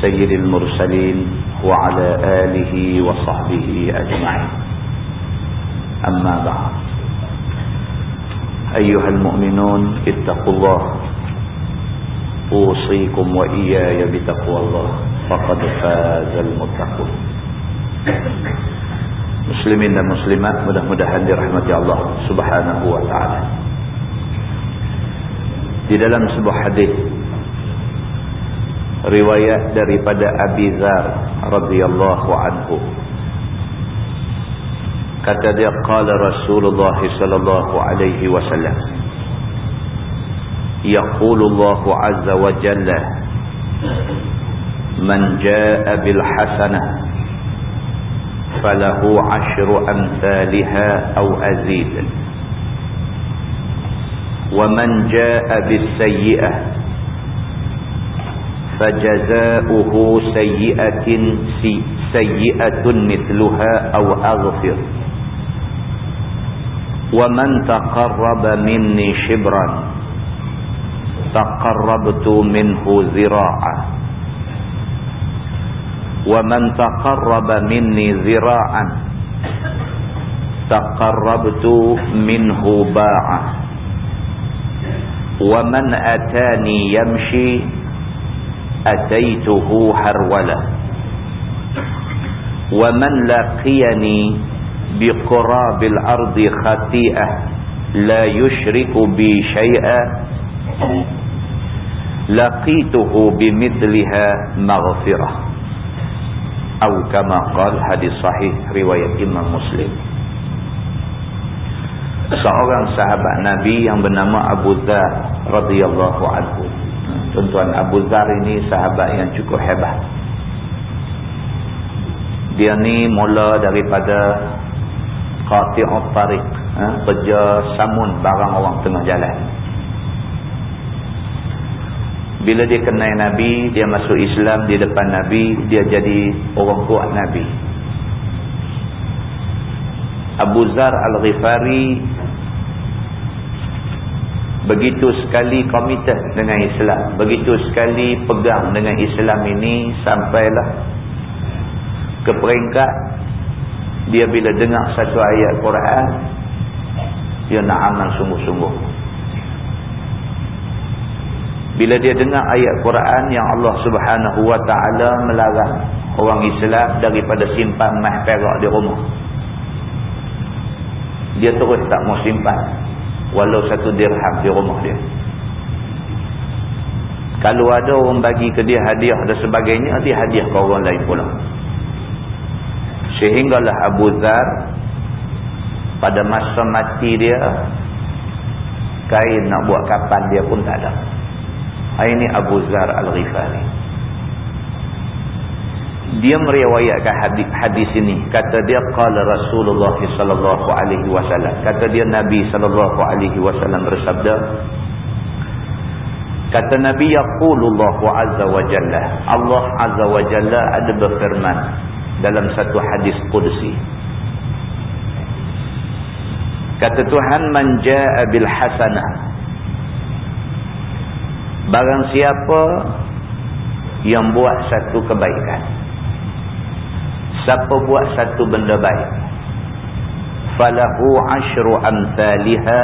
سيد المرسلين وعلى آله وصحبه أجمعين. أما بعد. أيها المؤمنون اتقوا الله. أوصيكم وإياي بتقوى الله. فقد فاز المتقون. Muslimin dan muslimat mudah-mudahan dirahmati Allah Subhanahu wa taala. Di riwayat daripada Abi Dzar radhiyallahu anhu kata dia qala Rasulullah sallallahu alaihi wasallam yaqulu Allah azza wa jalla man jaa bil hasanah falahu ashru amsalha aw azid wa man jaa bis sayyi'ah فجزاؤه سيئة سيئة مثلها أو أغفر. ومن تقرب مني شبرا تقربت منه ذراعا. ومن تقرب مني ذراعا تقربت منه باعا. ومن أتاني يمشي أتيته حرولا ومن لقيني بقراب الأرض خطيئة لا يشرك بي شيئا. لقيته بمثلها مغفرة. أو كما قال حديث صحيح رواية إمام مسلم. Seorang sahabat Nabi yang bernama Abu Dhar radhiyallahu anhu. Tuan-tuan Abu Zar ini sahabat yang cukup hebat. Dia ni mula daripada qati'ut tariq, ha? kerja samun barang orang tengah jalan. Bila dia kenal Nabi, dia masuk Islam di depan Nabi, dia jadi orang kuat Nabi. Abu Zar Al-Ghifari begitu sekali komited dengan Islam. Begitu sekali pegang dengan Islam ini sampailah ke peringkat. Dia bila dengar satu ayat Quran dia nak amal sungguh-sungguh. Bila dia dengar ayat Quran yang Allah subhanahu wa ta'ala melarang orang Islam daripada simpan mah perak di rumah dia terus tak mau simpan walau satu dirham di rumah dia. Kalau ada orang bagi ke dia hadiah dan sebagainya dia hadiah ke orang lain pula. Sehinggalah Abu Zar pada masa mati dia kain nak buat kapan dia pun tak ada. Ini Abu Zar Al-Ghifari dia meriwayatkan hadis hadis ini. Kata dia qala Rasulullah sallallahu alaihi wasallam. Kata dia Nabi sallallahu alaihi wasallam bersabda kata Nabi yaqulullah azza wa jalla. Allah azza wa jalla ada berfirman dalam satu hadis qudsi. Kata Tuhan man jaa bil hasanah barang siapa yang buat satu kebaikan siapa buat satu benda baik? Falahu ashru amsalha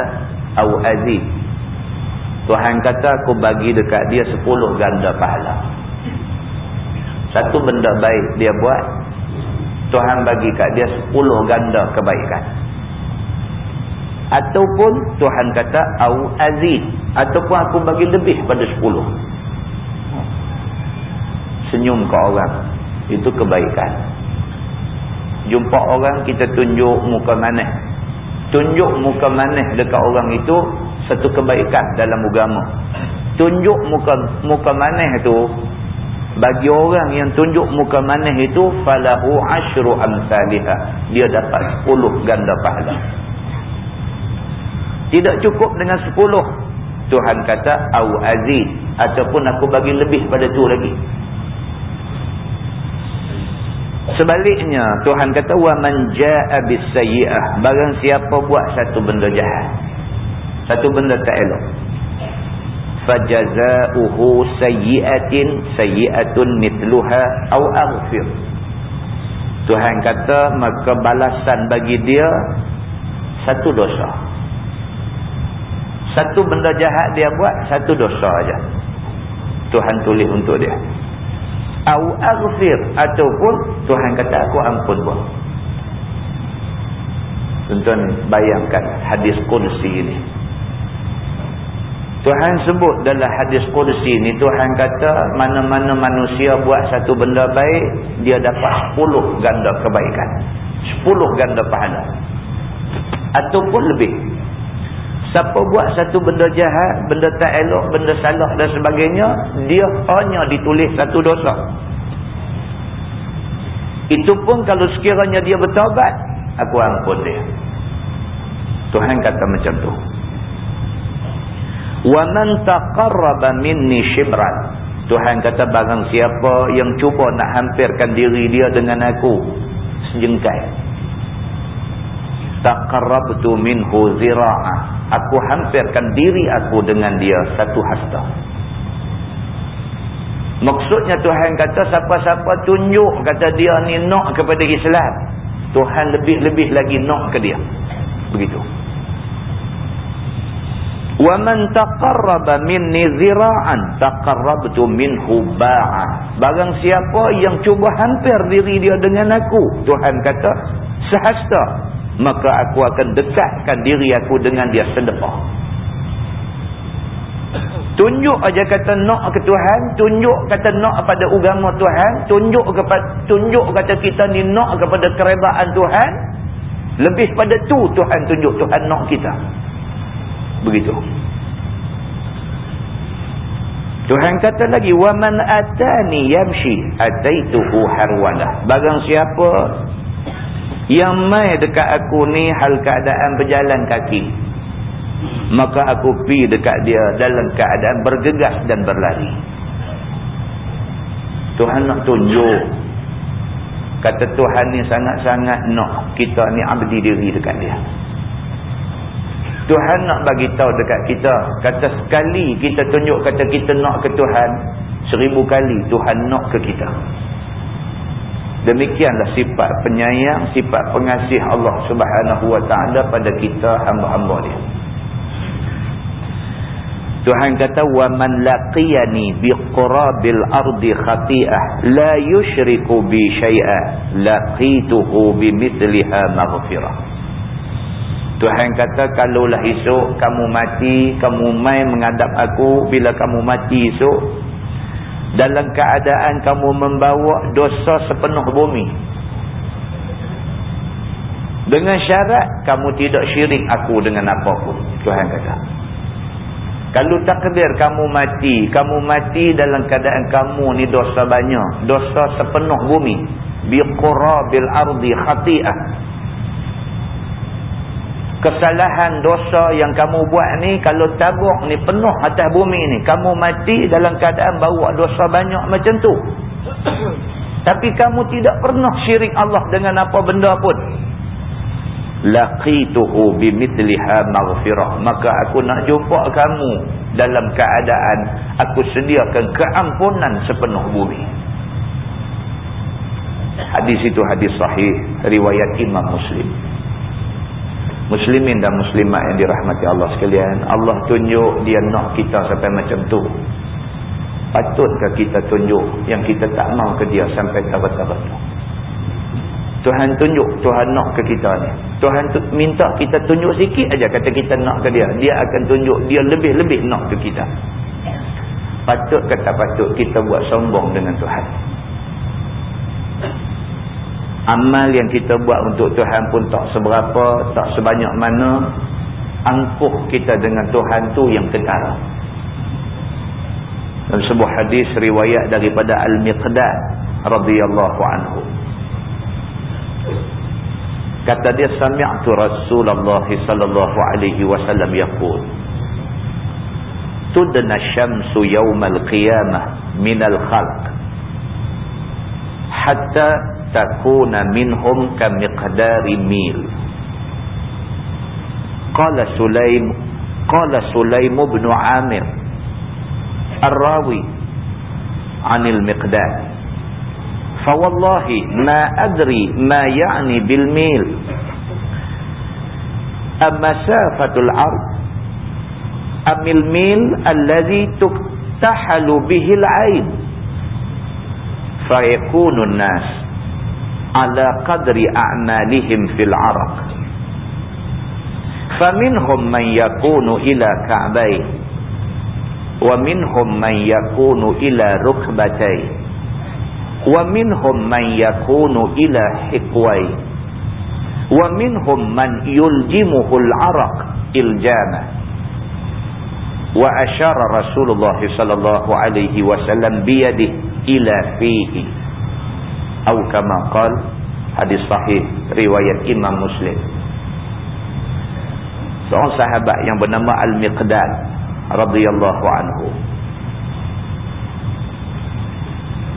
aw azid Tuhan kata aku bagi dekat dia 10 ganda pahala. Satu benda baik dia buat Tuhan bagi kat dia 10 ganda kebaikan. Ataupun Tuhan kata au azid ataupun aku bagi lebih pada 10 senyum ke orang itu kebaikan jumpa orang kita tunjuk muka manis tunjuk muka manis dekat orang itu satu kebaikan dalam agama. Tunjuk muka muka manis itu bagi orang yang tunjuk muka manis itu falahu asyru amsalha dia dapat 10 ganda pahala. Tidak cukup dengan 10 Tuhan kata au aziz. Ataupun aku bagi lebih pada tu lagi sebaliknya Tuhan kata wa man jaa bis sayyi'ah barang siapa buat satu benda jahat satu benda tak elok fajazauhu sayyi'atin sayyi'atun mithluha aw aghfir. Tuhan kata maka balasan bagi dia satu dosa. Satu benda jahat dia buat satu dosa aja. Tuhan tulis untuk dia aw aghfir ataupun Tuhan kata aku ampun buat Tuan-tuan bayangkan hadis kursi ini. Tuhan sebut dalam hadis kursi ni Tuhan kata mana-mana manusia buat satu benda baik dia dapat 10 ganda kebaikan. 10 ganda pahala. Ataupun lebih siapa buat satu benda jahat benda tak elok, benda salah dan sebagainya dia hanya ditulis satu dosa. Itu pun kalau sekiranya dia bertawabat aku ampun dia. Tuhan kata macam tu. Man taqarraba minni shibran. Tuhan kata barang siapa yang cuba nak hampirkan diri dia dengan aku sejengkai. Taqarrabtu minhu zira'a aku hampirkan diri aku dengan dia satu hasta. Maksudnya Tuhan kata siapa-siapa tunjuk kata dia ni nak kepada Islam. Tuhan lebih-lebih lagi nak ke dia. Begitu. Wa man taqarraba minni zira'an taqarrabtu minhu ba'a. Barang siapa yang cuba hampir diri dia dengan aku Tuhan kata sehasta maka aku akan dekatkan diri aku dengan dia sedepah tunjuk aja kata nak ke Tuhan tunjuk kata nak pada agama Tuhan tunjuk kepada tunjuk kata kita ni nak kepada keredaan Tuhan. Lebih pada tu Tuhan tunjuk Tuhan nak kita. Begitu. Tuhan kata lagi wa man atani yamshi ataituhu harwalah barang siapa yang mai dekat aku ni hal keadaan berjalan kaki. Maka aku pi dekat dia dalam keadaan bergegas dan berlari. Tuhan nak tunjuk. Kata Tuhan ni sangat-sangat nak kita ni abdi diri dekat dia. Tuhan nak bagi tahu dekat kita. Kata sekali kita tunjuk kata kita nak ke Tuhan seribu kali Tuhan nak ke kita demikianlah sifat penyayang sifat pengasih Allah subhanahu wa ta'ala pada kita hamba-hamba dia Tuhan kata wa man laqiyani biqurabil ardi khati'ah la yushriku bi syai'a laqituhu bimithliha maghfirah Tuhan kata kalaulah esok kamu mati, kamu mai menghadap aku bila kamu mati esok. Dalam keadaan kamu membawa dosa sepenuh bumi. Dengan syarat kamu tidak syirik aku dengan apapun. Tuhan kata. Kalau takdir kamu mati, kamu mati dalam keadaan kamu ni dosa banyak. Dosa sepenuh bumi. Biqurabil ardi khati'ah kesalahan dosa yang kamu buat ni kalau tabuk ni penuh atas bumi ni kamu mati dalam keadaan bawa dosa banyak macam tu. Tapi kamu tidak pernah syirik Allah dengan apa benda pun. Laqituhu bimithliha maghfirah. Maka aku nak jumpa kamu dalam keadaan aku sediakan keampunan sepenuh bumi. Hadis itu hadis sahih riwayat Imam Muslim muslimin dan muslimat yang dirahmati Allah sekalian Allah tunjuk dia nak kita sampai macam tu. Patutkah kita tunjuk yang kita tak mau ke dia sampai tabat-tabat Tuhan tunjuk Tuhan nak ke kita ni. Tuhan tu, minta kita tunjuk sikit aja kata kita nak ke dia. Dia akan tunjuk dia lebih-lebih nak ke kita. Patut kata patut kita buat sombong dengan Tuhan amal yang kita buat untuk Tuhan pun tak seberapa, tak sebanyak mana angkuh kita dengan Tuhan tu yang ketara. dalam sebuah hadis riwayat daripada Al-Miqdad radhiyallahu anhu kata dia sami'tu Rasulullah sallallahu alaihi wasallam yaqul tudna syamsu yawmal qiyamah minal khalq hatta takuna minhum kamiqdari mil qala sulaim qala sulaim ibn amir الراوي عن المقداد فوالله ما أدري ما يعني بالميل. أم مسافة العرض أم الميل الذي تكتحل به العين؟ فيكون الناس على قدر أعمالهم في العرق. فمنهم من يكون إلى كعبيه ومنهم من يكون إلى ركبتي ومنهم من يكون إلى حقوي ومنهم من يلجمه العرق إلجامة. وأشار رسول الله صلى الله عليه وسلم بيده إلى فيه. atau kama qal hadis sahih riwayat Imam Muslim. Seorang sahabat yang bernama Al-Miqdad radhiyallahu anhu.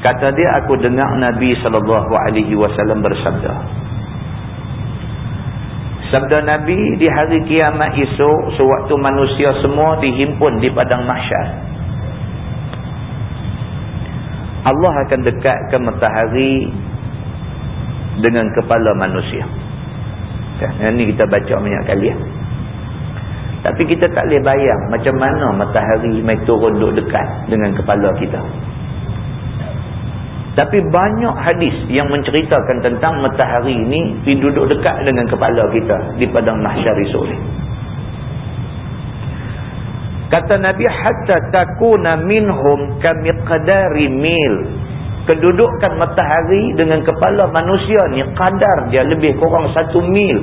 Kata dia aku dengar Nabi sallallahu alaihi wasallam bersabda sabda Nabi di hari kiamat esok sewaktu manusia semua dihimpun di padang mahsyar Allah akan dekatkan matahari dengan kepala manusia. Kan? Ini kita baca banyak kali ya. Tapi kita tak boleh bayang macam mana matahari mai turun duduk dekat dengan kepala kita. Tapi banyak hadis yang menceritakan tentang matahari ini duduk dekat dengan kepala kita di padang mahsyar esok ni. Kata Nabi hatta takuna minhum kamiqdari mil. Kedudukan matahari dengan kepala manusia ni kadar dia lebih kurang satu mil.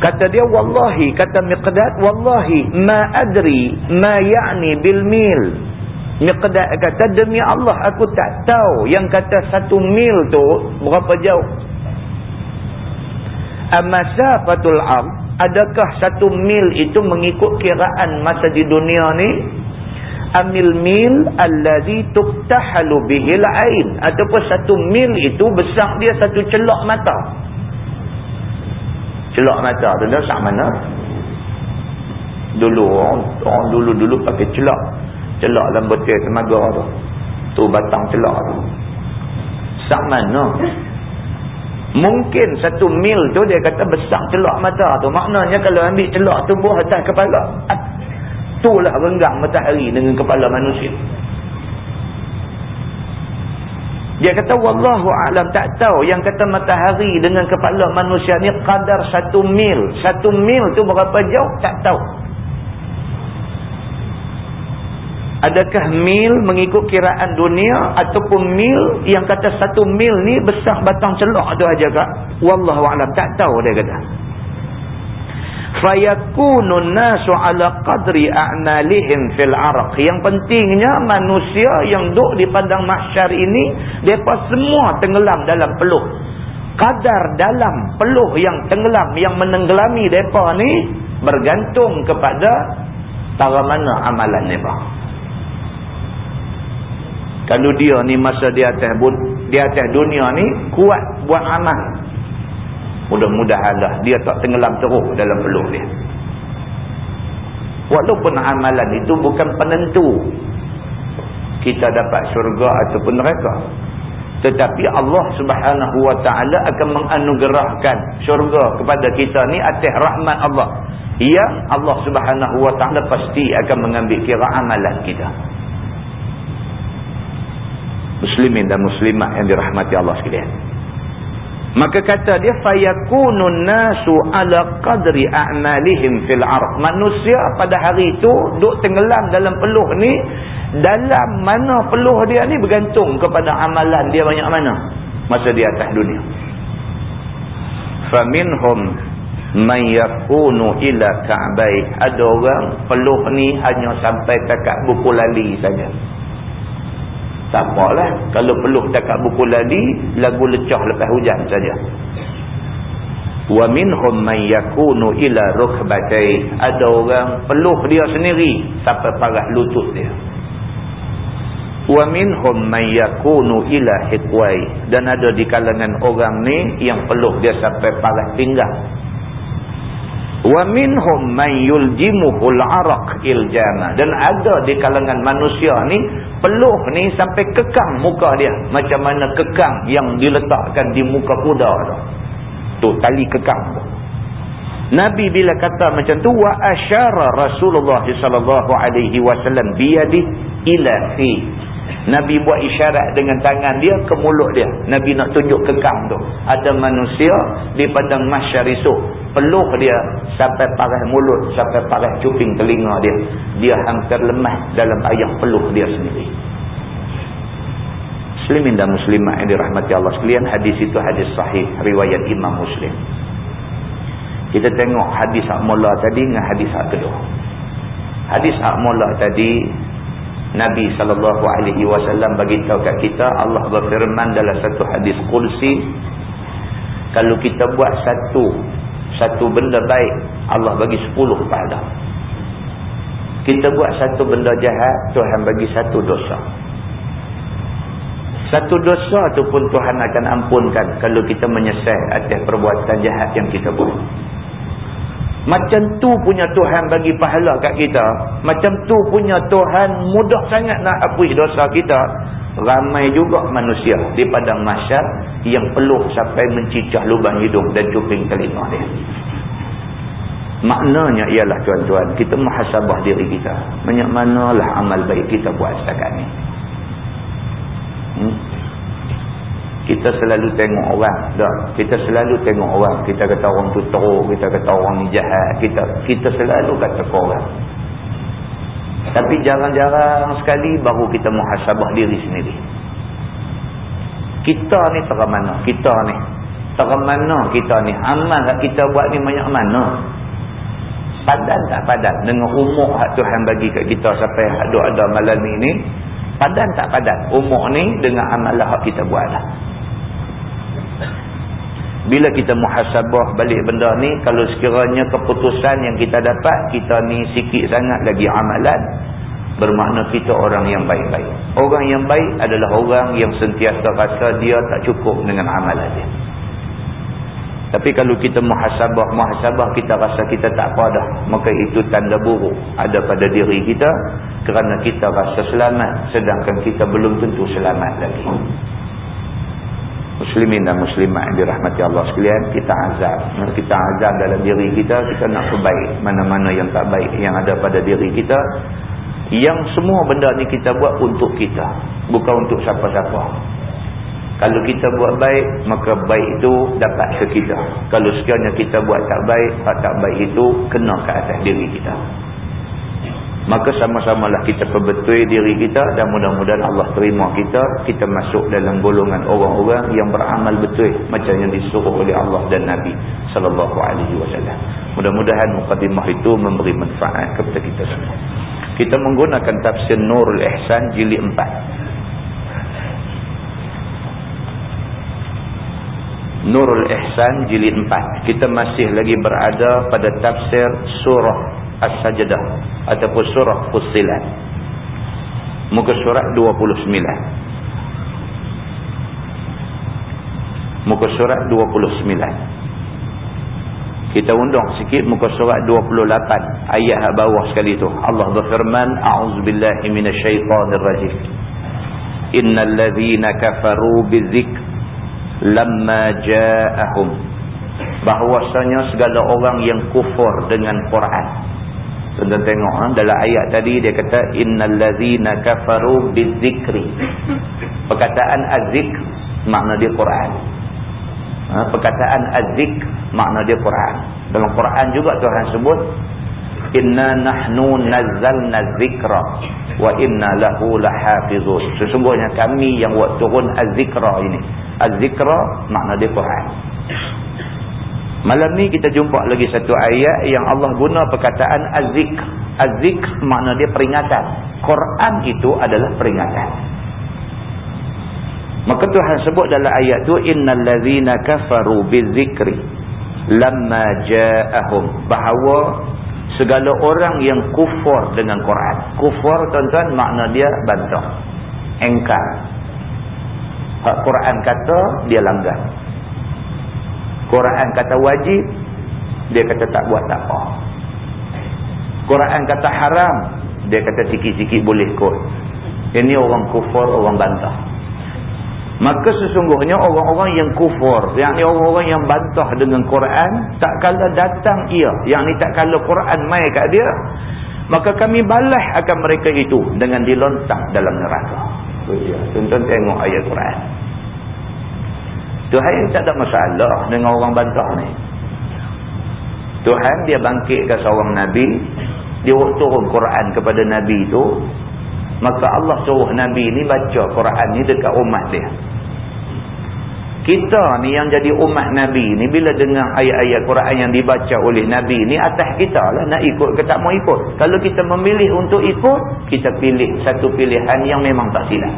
Kata dia wallahi kata Miqdad wallahi ma adri ma ya'ni bil mil. Miqdad kata demi Allah aku tak tahu yang kata satu mil tu berapa jauh. Amasafatul am adakah satu mil itu mengikut kiraan masa di dunia ni? Amil mil allazi tuktahalu bihil ain ataupun satu mil itu besar dia satu celok mata. Celak mata tu dah sak mana? Dulu orang, dulu-dulu pakai celak. Celak dalam betul temaga tu. Tu batang celak tu. Sak mana? Mungkin satu mil tu dia kata besar celak mata tu. Maknanya kalau ambil celak tu buah atas kepala. Itulah renggang matahari dengan kepala manusia. Dia kata wallahu alam tak tahu yang kata matahari dengan kepala manusia ni kadar satu mil. Satu mil tu berapa jauh tak tahu. Adakah mil mengikut kiraan dunia ataupun mil yang kata satu mil ni besar batang celok tu aja kak? Wallahu alam tak tahu dia kata fayakunun nasu ala qadri a'malihim fil araq yang pentingnya manusia yang duduk di padang mahsyar ini depa semua tenggelam dalam peluh. Kadar dalam peluh yang tenggelam yang menenggelami depa ni bergantung kepada tara mana amalan depa kalau dia ni masa di atas di atas dunia ni kuat buat amal Mudah-mudahanlah dia tak tenggelam teruk dalam peluh dia. Walaupun amalan itu bukan penentu kita dapat syurga ataupun neraka. Tetapi Allah subhanahu wa ta'ala akan menganugerahkan syurga kepada kita ni atas rahmat Allah. Yang Allah subhanahu wa ta'ala pasti akan mengambil kira amalan kita. Muslimin dan muslimat yang dirahmati Allah sekalian. Maka kata dia fayakunun nasu ala qadri a'malihim fil ard. Manusia pada hari itu duk tenggelam dalam peluh ni dalam mana peluh dia ni bergantung kepada amalan dia banyak mana masa di atas dunia. Faminhum man yakunu ila ka'bai ada orang peluh ni hanya sampai takat buku lali saja tak apalah kalau peluh takat buku lali lagu lecah lepas hujan saja. Wa minhum man yakunu ila rukbatai ada orang peluh dia sendiri sampai parah lutut dia. Wa minhum man yakunu ila hiqwai dan ada di kalangan orang ni yang peluh dia sampai parah pinggang wa minhum man yuljimuhul araq iljama dan ada di kalangan manusia ni peluh ni sampai kekang muka dia macam mana kekang yang diletakkan di muka kuda tu tu tali kekang tu Nabi bila kata macam tu wa asyara Rasulullah sallallahu alaihi wasallam biyadi ila fi Nabi buat isyarat dengan tangan dia ke mulut dia. Nabi nak tunjuk kekang tu. Ada manusia di padang masyar esok. Peluh dia sampai parah mulut, sampai parah cuping telinga dia. Dia hampir lemah dalam ayam peluh dia sendiri. Muslimin dan muslimah yang dirahmati Allah sekalian. Hadis itu hadis sahih. Riwayat Imam Muslim. Kita tengok hadis Akmullah tadi dengan hadis Kedua. Hadis Akmullah tadi Nabi sallallahu alaihi wasallam bagi tahu kat kita Allah berfirman dalam satu hadis qudsi kalau kita buat satu satu benda baik Allah bagi sepuluh pahala. Kita buat satu benda jahat Tuhan bagi satu dosa. Satu dosa tu pun Tuhan akan ampunkan kalau kita menyesal atas perbuatan jahat yang kita buat. Macam tu punya Tuhan bagi pahala kat kita. Macam tu punya Tuhan mudah sangat nak hapus dosa kita. Ramai juga manusia di padang masyar yang peluh sampai mencicah lubang hidung dan cuping telinga dia. Maknanya ialah tuan-tuan, kita muhasabah diri kita. Banyak manalah amal baik kita buat setakat ni. Hmm? kita selalu tengok orang dah kita selalu tengok orang kita kata orang tu teruk kita kata orang ni jahat kita kita selalu kata orang tapi jarang-jarang sekali baru kita muhasabah diri sendiri. Kita ni terang mana? Kita ni. Terang mana kita ni? Amal kita buat ni banyak mana? Padan tak padan? Dengan umur hak Tuhan bagi kat kita sampai ada ada malam ni padan tak padan? Umur ni dengan amal hak kita buat lah bila kita muhasabah balik benda ni kalau sekiranya keputusan yang kita dapat kita ni sikit sangat lagi amalan. Bermakna kita orang yang baik-baik. Orang yang baik adalah orang yang sentiasa rasa dia tak cukup dengan amalan dia. Tapi kalau kita muhasabah muhasabah kita rasa kita tak apa dah maka itu tanda buruk ada pada diri kita kerana kita rasa selamat sedangkan kita belum tentu selamat lagi muslimin dan muslimat yang dirahmati Allah sekalian kita azab. Kita azab dalam diri kita kita nak perbaik mana-mana yang tak baik yang ada pada diri kita yang semua benda ni kita buat untuk kita bukan untuk siapa-siapa. Kalau kita buat baik maka baik itu dapat ke kita. Kalau sekiranya kita buat tak baik tak baik itu kena ke atas diri kita maka sama-samalah kita perbetul diri kita dan mudah-mudahan Allah terima kita. Kita masuk dalam golongan orang-orang yang beramal betul. Macam yang disuruh oleh Allah dan Nabi sallallahu alaihi wasallam. Mudah-mudahan mukadimah itu memberi manfaat kepada kita semua. Kita menggunakan tafsir Nurul Ihsan jilid 4 Nurul Ihsan jilid 4 kita masih lagi berada pada tafsir surah As-Sajdah ataupun surah Fussilat. Muka surat 29. Muka surat 29. Kita undang sikit muka surat 28 ayat bawah sekali tu. Allah berfirman, "A'udzubillahi minasyaitonirrajim. Innal ladzina kafaru bidzikr lamma ja'ahum." Bahwasanya segala orang yang kufur dengan Quran Tuan-tuan tengok ha? dalam ayat tadi dia kata innal ladzina kafaru bidzikri. Perkataan az-zikr makna dia Quran. Ha? perkataan az-zikr makna dia Quran. Dalam Quran juga Tuhan sebut inna nahnu nazzalna dzikra wa inna lahu lahafizun. Sesungguhnya kami yang buat turun az-zikra ini. Az-zikra makna dia Quran. Malam ni kita jumpa lagi satu ayat yang Allah guna perkataan azik. Azik makna dia peringatan. Quran itu adalah peringatan. Maka Tuhan sebut dalam ayat tu innal ladzina kafaru bizikri lamma ja'ahum bahawa segala orang yang kufur dengan Quran. Kufur tuan-tuan makna dia bantah. Engkar. Quran kata dia langgar. Quran kata wajib dia kata tak buat tak apa. Quran kata haram dia kata sikit-sikit boleh kot. Ini orang kufur, orang bantah. Maka sesungguhnya orang-orang yang kufur, yang ni orang-orang yang bantah dengan Quran, tak kala datang ia, yang ni tak kala Quran mai kat dia, maka kami balas akan mereka itu dengan dilontak dalam neraka. Tuan-tuan tengok ayat Quran. Tuhan tak ada masalah dengan orang bantah ni. Tuhan dia bangkitkan seorang Nabi, dia turun Quran kepada Nabi itu, maka Allah suruh Nabi ni baca Quran ni dekat umat dia. Kita ni yang jadi umat Nabi ni bila dengar ayat-ayat Quran yang dibaca oleh Nabi ni atas kita lah nak ikut ke tak mau ikut. Kalau kita memilih untuk ikut, kita pilih satu pilihan yang memang tak silap.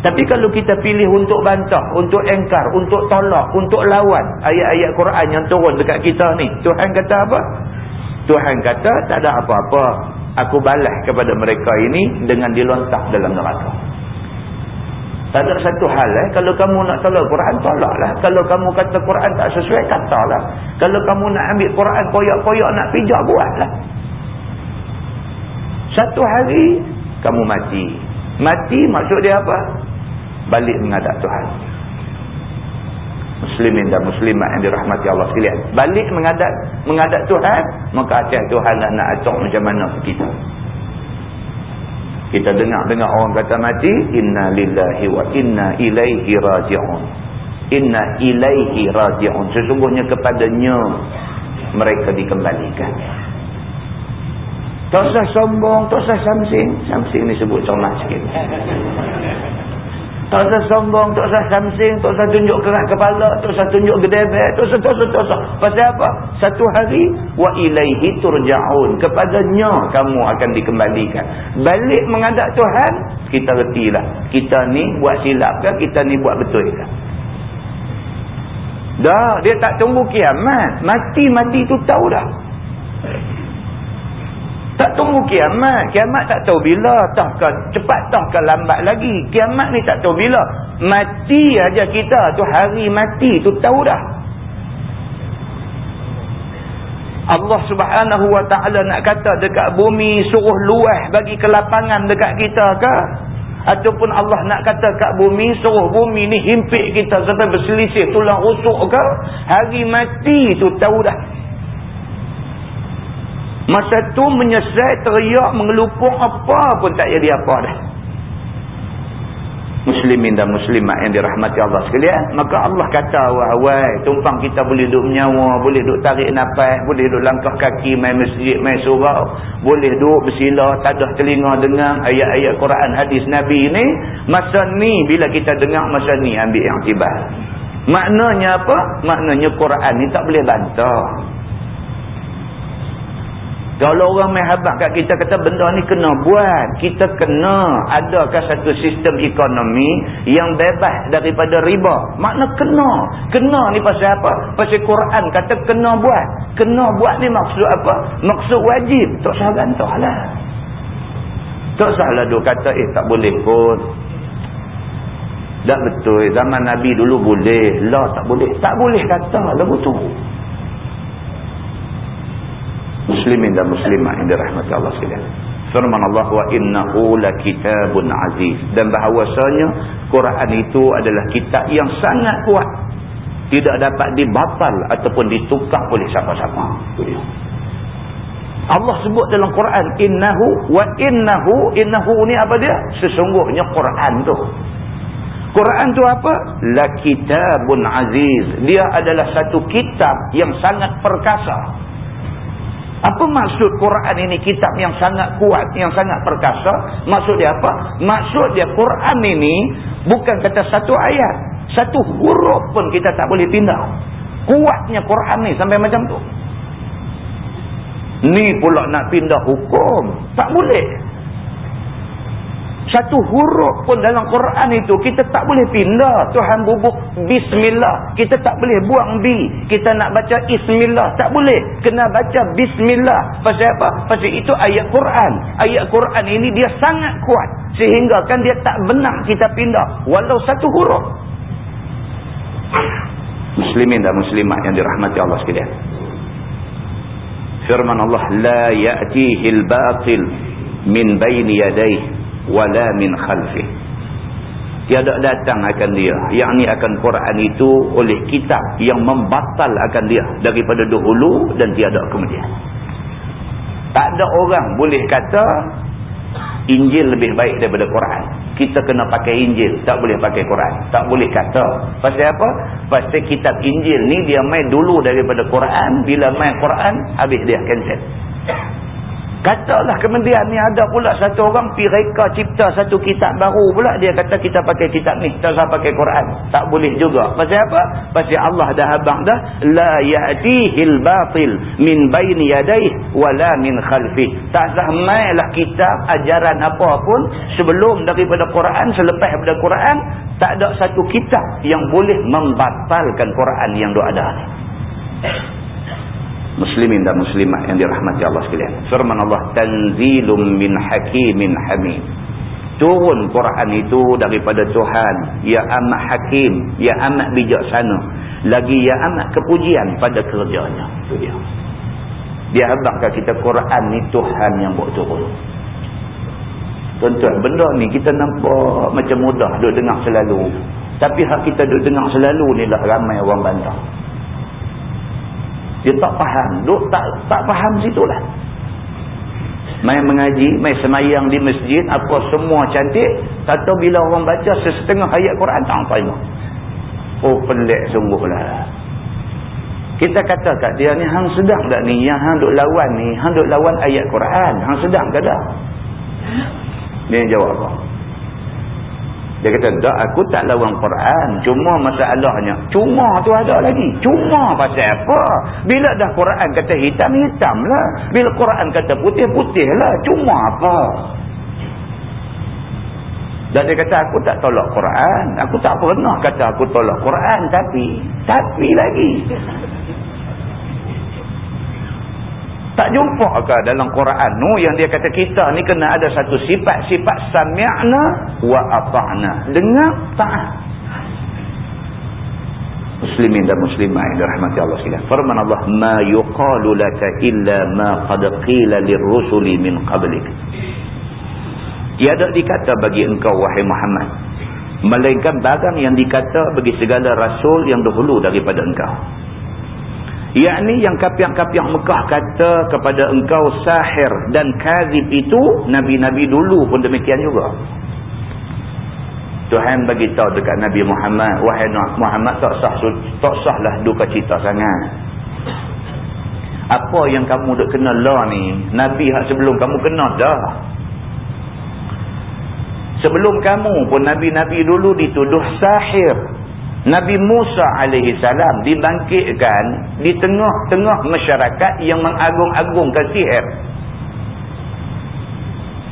Tapi kalau kita pilih untuk bantah, untuk engkar, untuk tolak, untuk lawan ayat-ayat Quran yang turun dekat kita ni. Tuhan kata apa? Tuhan kata tak ada apa-apa. Aku balas kepada mereka ini dengan dilontak dalam neraka. Tak ada satu hal eh. Kalau kamu nak tolak Quran, tolaklah. Kalau kamu kata Quran tak sesuai, katalah. Kalau kamu nak ambil Quran koyak-koyak nak pijak, buatlah. Satu hari, kamu mati. Mati maksud dia apa? Balik menghadap Tuhan. Muslimin dan muslimat yang dirahmati Allah sekalian. Balik menghadap menghadap Tuhan, maka atas Tuhan nak nak acok macam mana kita. Kita dengar-dengar orang kata mati, inna lillahi wa inna ilaihi raji'un. Inna ilaihi raji'un. Sesungguhnya kepadanya mereka dikembalikan. Tak usah sombong, tak usah samsing. Samsing ni sebut cermat sikit. Tak usah sombong, tak usah samsing, tak usah tunjuk kerak kepala, tak usah tunjuk gedebek, tak usah, tak usah, tak usah. Pasal apa? Satu hari, wa ilaihi turja'un. Kepadanya kamu akan dikembalikan. Balik menghadap Tuhan, kita retilah. Kita ni buat silap ke, kita ni buat betul ke. Dah, dia tak tunggu kiamat. Mati-mati tu tahu dah. Tak tunggu kiamat. Kiamat tak tahu bila. Tahkah cepat tahkah lambat lagi. Kiamat ni tak tahu bila. Mati aja kita. tu hari mati tu tahu dah. Allah subhanahu wa ta'ala nak kata dekat bumi suruh luah bagi kelapangan dekat kita ke? Ataupun Allah nak kata kat bumi suruh bumi ni himpit kita sampai berselisih tulang rusuk ke? Hari mati tu tahu dah. Masa tu menyesal, teriak, mengelupuk apa pun tak jadi apa dah. Muslimin dan muslimat yang dirahmati Allah sekalian. Maka Allah kata, wahai, tumpang kita boleh duduk menyawa, boleh duduk tarik nafas, boleh duduk langkah kaki, main masjid, main surau, boleh duduk bersila, tak ada telinga dengar ayat-ayat Quran, hadis Nabi ni. Masa ni, bila kita dengar masa ni, ambil yang tiba. Maknanya apa? Maknanya Quran ni tak boleh bantah. Kalau orang main habak kat kita kata benda ni kena buat. Kita kena adakah satu sistem ekonomi yang bebas daripada riba. Makna kena. Kena ni pasal apa? Pasal Quran kata kena buat. Kena buat ni maksud apa? Maksud wajib. Tak salah bantah lah. Tak salah dia kata eh tak boleh pun. Tak betul. Zaman Nabi dulu boleh. Lah tak boleh. Tak boleh kata. Lah betul muslimin dan muslimat yang dirahmati Allah sekalian. Firman Allah wa innahu lakitabun aziz dan bahawasanya Quran itu adalah kitab yang sangat kuat. Tidak dapat dibatal ataupun ditukar oleh siapa-siapa. Allah sebut dalam Quran innahu wa innahu innahu ni apa dia? Sesungguhnya Quran tu. Quran tu apa? Lakitabun aziz. Dia adalah satu kitab yang sangat perkasa. Apa maksud Quran ini kitab yang sangat kuat, yang sangat perkasa? Maksud dia apa? Maksud dia Quran ini bukan kata satu ayat. Satu huruf pun kita tak boleh pindah. Kuatnya Quran ni sampai macam tu. Ni pula nak pindah hukum. Tak boleh. Satu huruf pun dalam Quran itu kita tak boleh pindah. Tuhan bubuk bismillah. Kita tak boleh buang bi. Kita nak baca ismillah. Tak boleh. Kena baca bismillah. Pasal apa? Pasal itu ayat Quran. Ayat Quran ini dia sangat kuat. Sehingga kan dia tak benar kita pindah. Walau satu huruf. Muslimin dan muslimat yang dirahmati Allah sekalian. Firman Allah. La ya'tihil batil min baini yadaih wala min khalfih. Tiada datang akan dia. Yang ni akan Quran itu oleh kitab yang membatal akan dia daripada dahulu dan tiada kemudian. Tak ada orang boleh kata Injil lebih baik daripada Quran. Kita kena pakai Injil tak boleh pakai Quran. Tak boleh kata. Pasal apa? pasal kitab Injil ni dia main dulu daripada Quran. Bila main Quran habis dia cancel Katalah kemudian ni ada pula satu orang pi reka cipta satu kitab baru pula dia kata kita pakai kitab ni tak usah pakai Quran. Tak boleh juga. Pasal apa? Pasal Allah dah habang dah la ya'tihil batil min baini yadayhi wala min khalfi. Tak sah mailah kitab ajaran apa pun sebelum daripada Quran selepas daripada Quran tak ada satu kitab yang boleh membatalkan Quran yang ada ni muslimin dan muslimat yang dirahmati Allah sekalian. Firman Allah tanzilum min hakimin hamid. Turun Quran itu daripada Tuhan yang amat hakim, yang amat bijaksana, lagi yang amat kepujian pada kerjanya. Itu dia. Dia habaqkan kita Quran ni Tuhan yang buat turun. Tuan-tuan, benda ni kita nampak macam mudah duk dengar selalu. Tapi hak kita duk dengar selalu ni lah ramai orang bantah. Dia tak faham. Duk tak tak faham situlah. Main mengaji, main semayang di masjid, apa semua cantik. Tahu bila orang baca sesetengah ayat Quran, tak terima. Oh, pelik sungguhlah. Kita kata kat dia ni, hang sedang tak ni? Yang hang duk lawan ni, hang duk lawan ayat Quran. Hang sedang tak? Dia jawab apa? Dia kata, tak aku tak lawan Quran. Cuma masalahnya. Cuma tu ada lagi. Cuma pasal apa? Bila dah Quran kata hitam, hitam lah. Bila Quran kata putih, putih lah. Cuma apa? Dan dia kata, aku tak tolak Quran. Aku tak pernah kata aku tolak Quran. Tapi, tapi lagi. Tak jumpa ke dalam Quran nu yang dia kata kita ni kena ada satu sifat-sifat sami'na wa ata'na. Dengar, taat. Muslimin dan muslimah yang dirahmati Allah sekalian. Firman Allah, "Ma yuqalu laka illa ma qad qila lirrusuli min qablik." Tiada dikata bagi engkau wahai Muhammad melainkan barang yang dikata bagi segala rasul yang dahulu daripada engkau yakni yang kapiak-kapiak Mekah kata kepada engkau sahir dan kazib itu nabi-nabi dulu pun demikian juga. Tuhan bagi tahu dekat Nabi Muhammad wahai Muhammad tak sah tak sahlah duka cita sangat. Apa yang kamu dah kena lah ni? Nabi hak sebelum kamu kena dah. Sebelum kamu pun nabi-nabi dulu dituduh sahir Nabi Musa alaihi salam dibangkitkan di tengah-tengah masyarakat yang mengagung-agungkan sihir.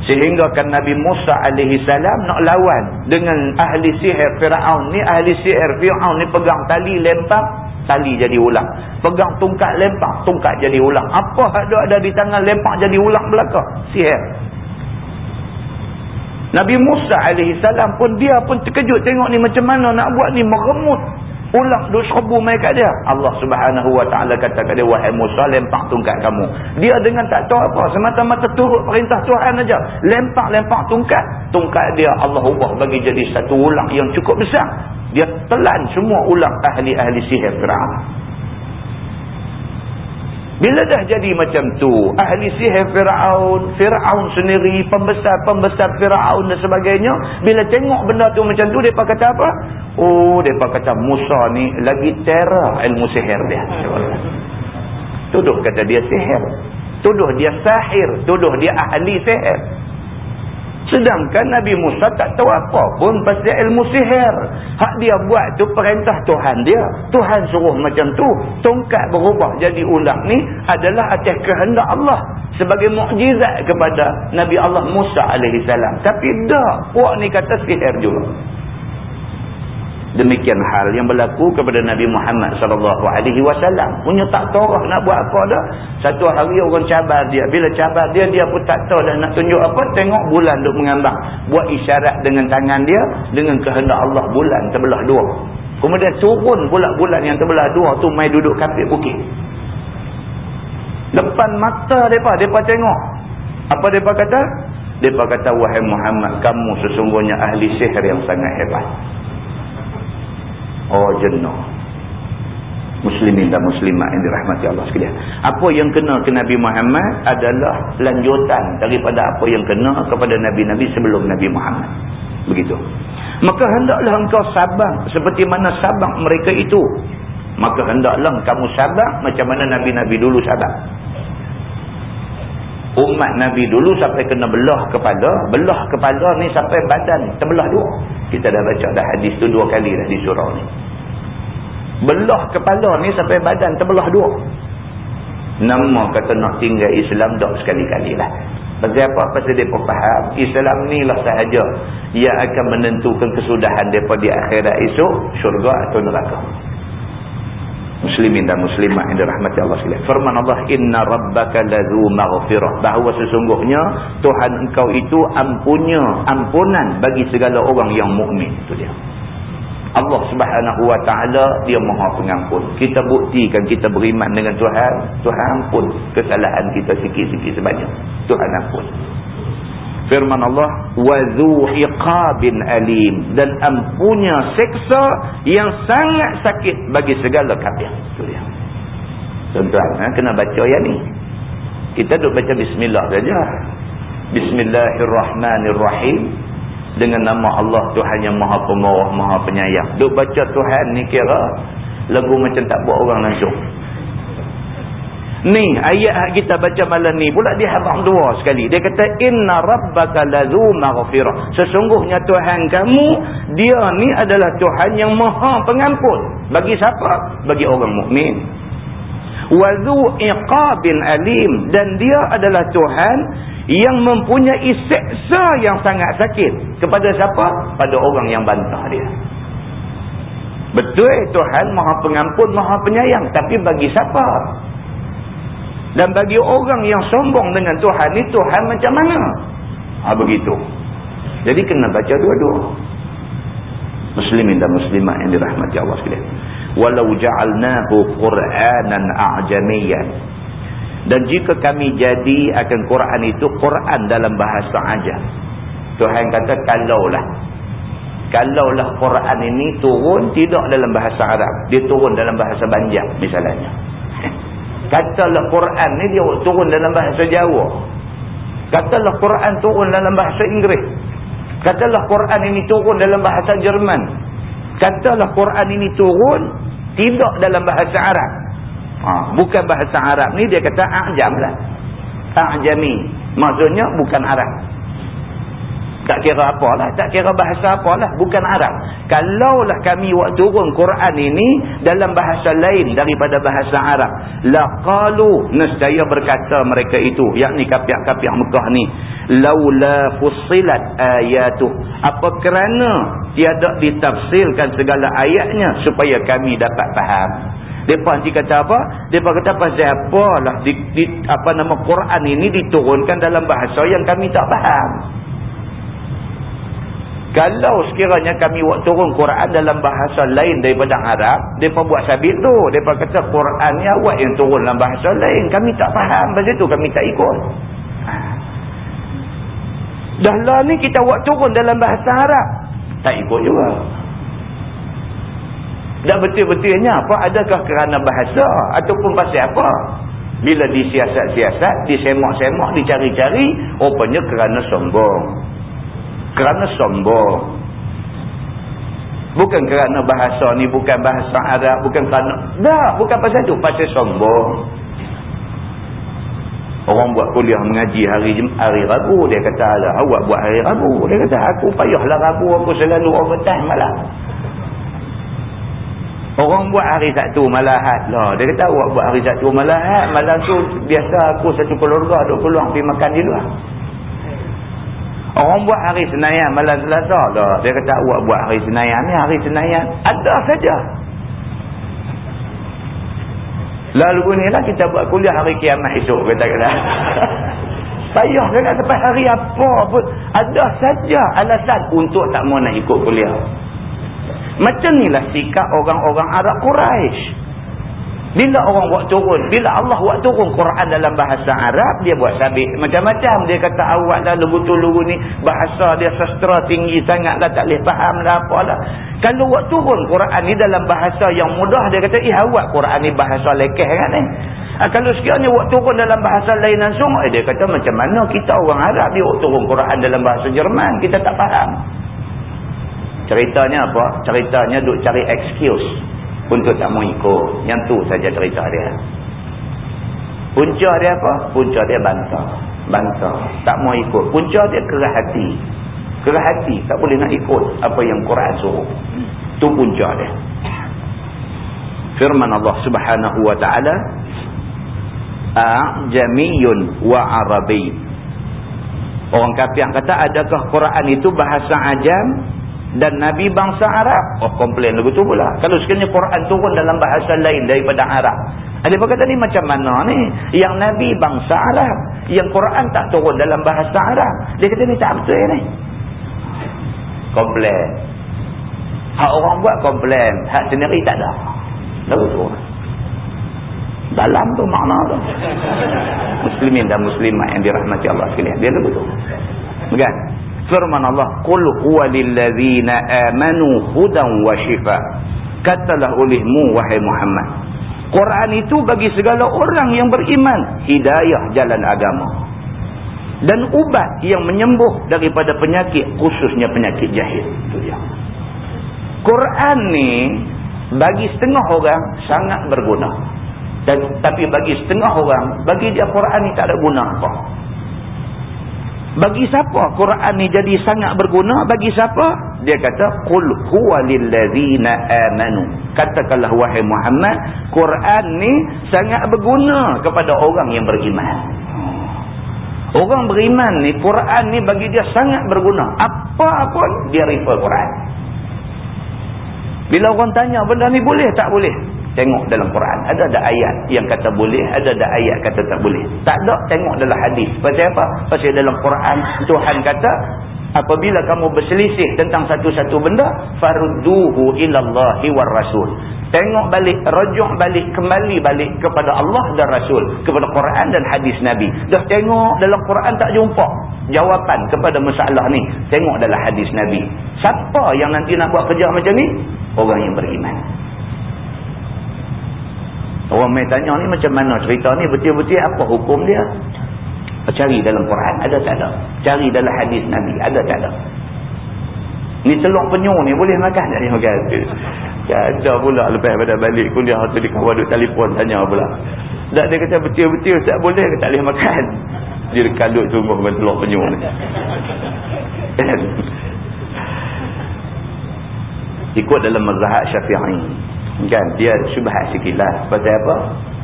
Sehingga kan Nabi Musa alaihi salam nak lawan dengan ahli sihir Firaun ni, ahli sihir Firaun ni pegang tali lempar, tali jadi ulang. Pegang tungkat lempar, tungkat jadi ulang. Apa ada di tangan lempar jadi ulang belaka? Sihir. Nabi Musa salam pun dia pun terkejut tengok ni macam mana nak buat ni meremut ulang duk serbu mereka dia. Allah Subhanahu wa taala kata kepada dia wahai Musa lempak tungkat kamu. Dia dengan tak tahu apa semata-mata turut perintah Tuhan aja. Lempak-lempak tungkat. Tungkat dia Allah ubah bagi jadi satu ulang yang cukup besar. Dia telan semua ulang ahli-ahli sihir Firaun. Bila dah jadi macam tu, ahli sihir Fir'aun, Fir'aun sendiri, pembesar-pembesar Fir'aun dan sebagainya, bila tengok benda tu macam tu, mereka kata apa? Oh, mereka kata Musa ni lagi terror ilmu sihir dia. Tuduh kata dia sihir. Tuduh dia sahir. Tuduh dia ahli sihir. Sedangkan Nabi Musa tak tahu apa pun pasal ilmu sihir. Hak dia buat tu perintah Tuhan dia. Tuhan suruh macam tu. Tongkat berubah jadi ulang ni adalah atas kehendak Allah. Sebagai mukjizat kepada Nabi Allah Musa AS. Tapi dah puak ni kata sihir juga. Demikian hal yang berlaku kepada Nabi Muhammad sallallahu alaihi wasallam. Punya tak tahu nak buat apa dah. Satu hari orang cabar dia. Bila cabar dia dia pun tak tahu dah nak tunjuk apa. Tengok bulan duk mengambang. Buat isyarat dengan tangan dia dengan kehendak Allah bulan terbelah dua. Kemudian turun pula bulan yang terbelah dua tu mai duduk kapit bukit. Depan mata depa, depa tengok. Apa depa kata? Depa kata wahai Muhammad, kamu sesungguhnya ahli sihir yang sangat hebat. Oh jenuh. Muslimin dan muslimat yang dirahmati Allah sekalian. Apa yang kena ke Nabi Muhammad adalah lanjutan daripada apa yang kena kepada Nabi-Nabi sebelum Nabi Muhammad. Begitu. Maka hendaklah engkau sabar seperti mana sabar mereka itu. Maka hendaklah kamu sabar macam mana Nabi-Nabi dulu sabar. Umat Nabi dulu sampai kena belah kepala. Belah kepala ni sampai badan terbelah dua. Kita dah baca dah hadis tu dua kali dah di surau ni. Belah kepala ni sampai badan terbelah dua. Nama kata nak tinggal Islam tak sekali-kali lah. Pasal apa? Pasal mereka faham. Islam ni lah sahaja yang akan menentukan kesudahan di akhirat esok. Syurga atau neraka muslimin dan muslimat yang dirahmati Allah sekalian. Firman Allah inna rabbaka ladzu maghfirah bahawa sesungguhnya Tuhan engkau itu ampunnya ampunan bagi segala orang yang mukmin itu dia. Allah Subhanahu wa taala dia Maha Pengampun. Kita buktikan kita beriman dengan Tuhan, Tuhan ampun kesalahan kita sikit-sikit sebanyak. Tuhan ampun firman Allah wazu iqabin alim. Dan ampunya seksa yang sangat sakit bagi segala kafir. Itu dia. Tuan-tuan ha? kena baca ayat ni. Kita duk baca bismillah saja. Bismillahirrahmanirrahim. Dengan nama Allah Tuhan yang maha pemurah maha penyayang. Duk baca Tuhan ni kira lagu macam tak buat orang langsung Ni ayat kita baca malam ni pula dia habang dua sekali. Dia kata inna rabbaka lazu maghfirah. Sesungguhnya Tuhan kamu dia ni adalah Tuhan yang Maha Pengampun. Bagi siapa? Bagi orang mukmin. Wazu iqabin alim dan dia adalah Tuhan yang mempunyai seksa yang sangat sakit kepada siapa? Pada orang yang bantah dia. Betul Tuhan Maha Pengampun, Maha Penyayang, tapi bagi siapa? Dan bagi orang yang sombong dengan Tuhan ni Tuhan macam mana? Ha, begitu. Jadi kena baca dua-dua. Muslimin dan muslimat yang dirahmati Allah sekalian. Walau ja'alnahu Qur'anan a'jamiyan. Dan jika kami jadi akan Quran itu Quran dalam bahasa ajam. Tuhan kata kalaulah. Kalaulah Quran ini turun tidak dalam bahasa Arab. Dia turun dalam bahasa Banjar misalnya. Katalah Quran ni dia turun dalam bahasa Jawa. Katalah Quran turun dalam bahasa Inggeris. Katalah Quran ini turun dalam bahasa Jerman. Katalah Quran ini turun tidak dalam bahasa Arab. Ha, bukan bahasa Arab ni dia kata a'jam lah. A'jami. Maksudnya bukan Arab. Tak kira apalah. Tak kira bahasa apalah. Bukan Arab. Kalaulah kami waktu turun Quran ini dalam bahasa lain daripada bahasa Arab. Laqalu nescaya berkata mereka itu. Yakni kapiak-kapiak Mekah ni. Laula fusilat ayatuh. Apa kerana tiada ditafsirkan segala ayatnya supaya kami dapat faham. Depa nanti kata apa? Depa kata pasal apalah di, di, apa nama Quran ini diturunkan dalam bahasa yang kami tak faham. Kalau sekiranya kami turun Quran dalam bahasa lain daripada Arab, mereka buat sabit tu. Mereka kata Quran ni awak yang turun dalam bahasa lain. Kami tak faham. Pasal tu kami tak ikut. Dah lah ni kita buat turun dalam bahasa Arab. Tak ikut juga. Dah betul-betulnya apa? Adakah kerana bahasa ataupun pasal apa? Bila disiasat-siasat, disemak-semak, dicari-cari, rupanya kerana sombong kerana sombong bukan kerana bahasa ni bukan bahasa Arab bukan kerana dah bukan pasal tu pasal sombong Orang buat kuliah mengaji hari hari Rabu. Dia kata, lah, awak buat hari Rabu. Dia kata, aku payahlah Rabu. Aku selalu overtime malam. Orang buat hari Sabtu malahat lah. Dia kata, awak buat hari Sabtu malahat. Malam tu biasa aku satu keluarga duk keluar pergi makan di luar. Orang buat hari Senayan malam Selasa lah. Dia kata, awak buat hari Senayan ni. Hari Senayan ada saja. Lalu ni lah kita buat kuliah hari kiamat esok kata-kata. Payah kena sampai hari apa pun. Ada saja alasan untuk tak mau nak ikut kuliah. Macam ni lah sikap orang-orang Arab Quraisy. Bila orang buat turun, bila Allah buat turun Quran dalam bahasa Arab, dia buat sabit macam-macam. Dia kata awak dah lugu-lugu ni, bahasa dia sastra tinggi sangat lah, tak boleh faham lah apalah. Kalau buat turun Quran ni dalam bahasa yang mudah, dia kata, eh awak Quran ni bahasa lekeh kan ni. Ha, kalau sekiranya buat turun dalam bahasa lain langsung, eh, dia kata macam mana kita orang Arab, dia buat turun Quran dalam bahasa Jerman, kita tak faham. Ceritanya apa? Ceritanya duk cari excuse untuk tak mau ikut. Yang tu saja cerita dia. Punca dia apa? Punca dia bantah. Bantah. Tak mau ikut. Punca dia kerah hati. Kerah hati. Tak boleh nak ikut apa yang Quran suruh. Tu punca dia. Firman Allah subhanahu wa ta'ala. A'jamiyun wa arabi. Orang kafir yang kata adakah Quran itu bahasa ajam dan Nabi bangsa Arab. Oh komplain lagu tu pula. Kalau sekiranya Quran turun dalam bahasa lain daripada Arab. Ada apa kata ni macam mana ni? Yang Nabi bangsa Arab. Yang Quran tak turun dalam bahasa Arab. Dia kata ni tak betul ni. Komplain. Hak orang buat komplain. Hak sendiri tak ada. Lagu tu. Dalam tu makna tu. Muslimin dan muslimat yang dirahmati Allah sekalian. Dia lagu tu. Bukan? Firman Allah qul huwa lilladzina amanu hudan wa shifa. Katalah olehmu wahai Muhammad Quran itu bagi segala orang yang beriman hidayah jalan agama dan ubat yang menyembuh daripada penyakit khususnya penyakit jahil. Itu dia. Quran ni bagi setengah orang sangat berguna. Dan tapi bagi setengah orang bagi dia Quran ni tak ada guna apa bagi siapa Quran ni jadi sangat berguna? Bagi siapa? Dia kata qul huwa lillazina amanu. Katakanlah wahai Muhammad, Quran ni sangat berguna kepada orang yang beriman. Orang beriman ni Quran ni bagi dia sangat berguna. Apa pun dia refer Quran. Bila orang tanya benda ni boleh tak boleh? Tengok dalam Quran. Ada ada ayat yang kata boleh. Ada ada ayat kata tak boleh. Tak ada tengok dalam hadis. Pasal apa? Pasal dalam Quran Tuhan kata apabila kamu berselisih tentang satu-satu benda farudduhu ilallahi war rasul. Tengok balik, rujuk balik, kembali balik kepada Allah dan Rasul. Kepada Quran dan hadis Nabi. Dah tengok dalam Quran tak jumpa jawapan kepada masalah ni. Tengok dalam hadis Nabi. Siapa yang nanti nak buat kerja macam ni? Orang yang beriman. Orang main tanya ni macam mana cerita ni betul-betul apa hukum dia? Cari dalam Quran ada tak ada? Cari dalam hadis Nabi ada tak ada? Ni telur penyu ni boleh makan tak dia makan? Ada pula lepas pada balik kuliah tu di kawan duk telefon tanya pula. Tak dia kata betul-betul tak boleh ke tak boleh makan? Dia kalut sungguh dengan telur penyu ni. Ikut dalam mazhab syafi'i kan? Dia syubhat sikit lah pasal apa?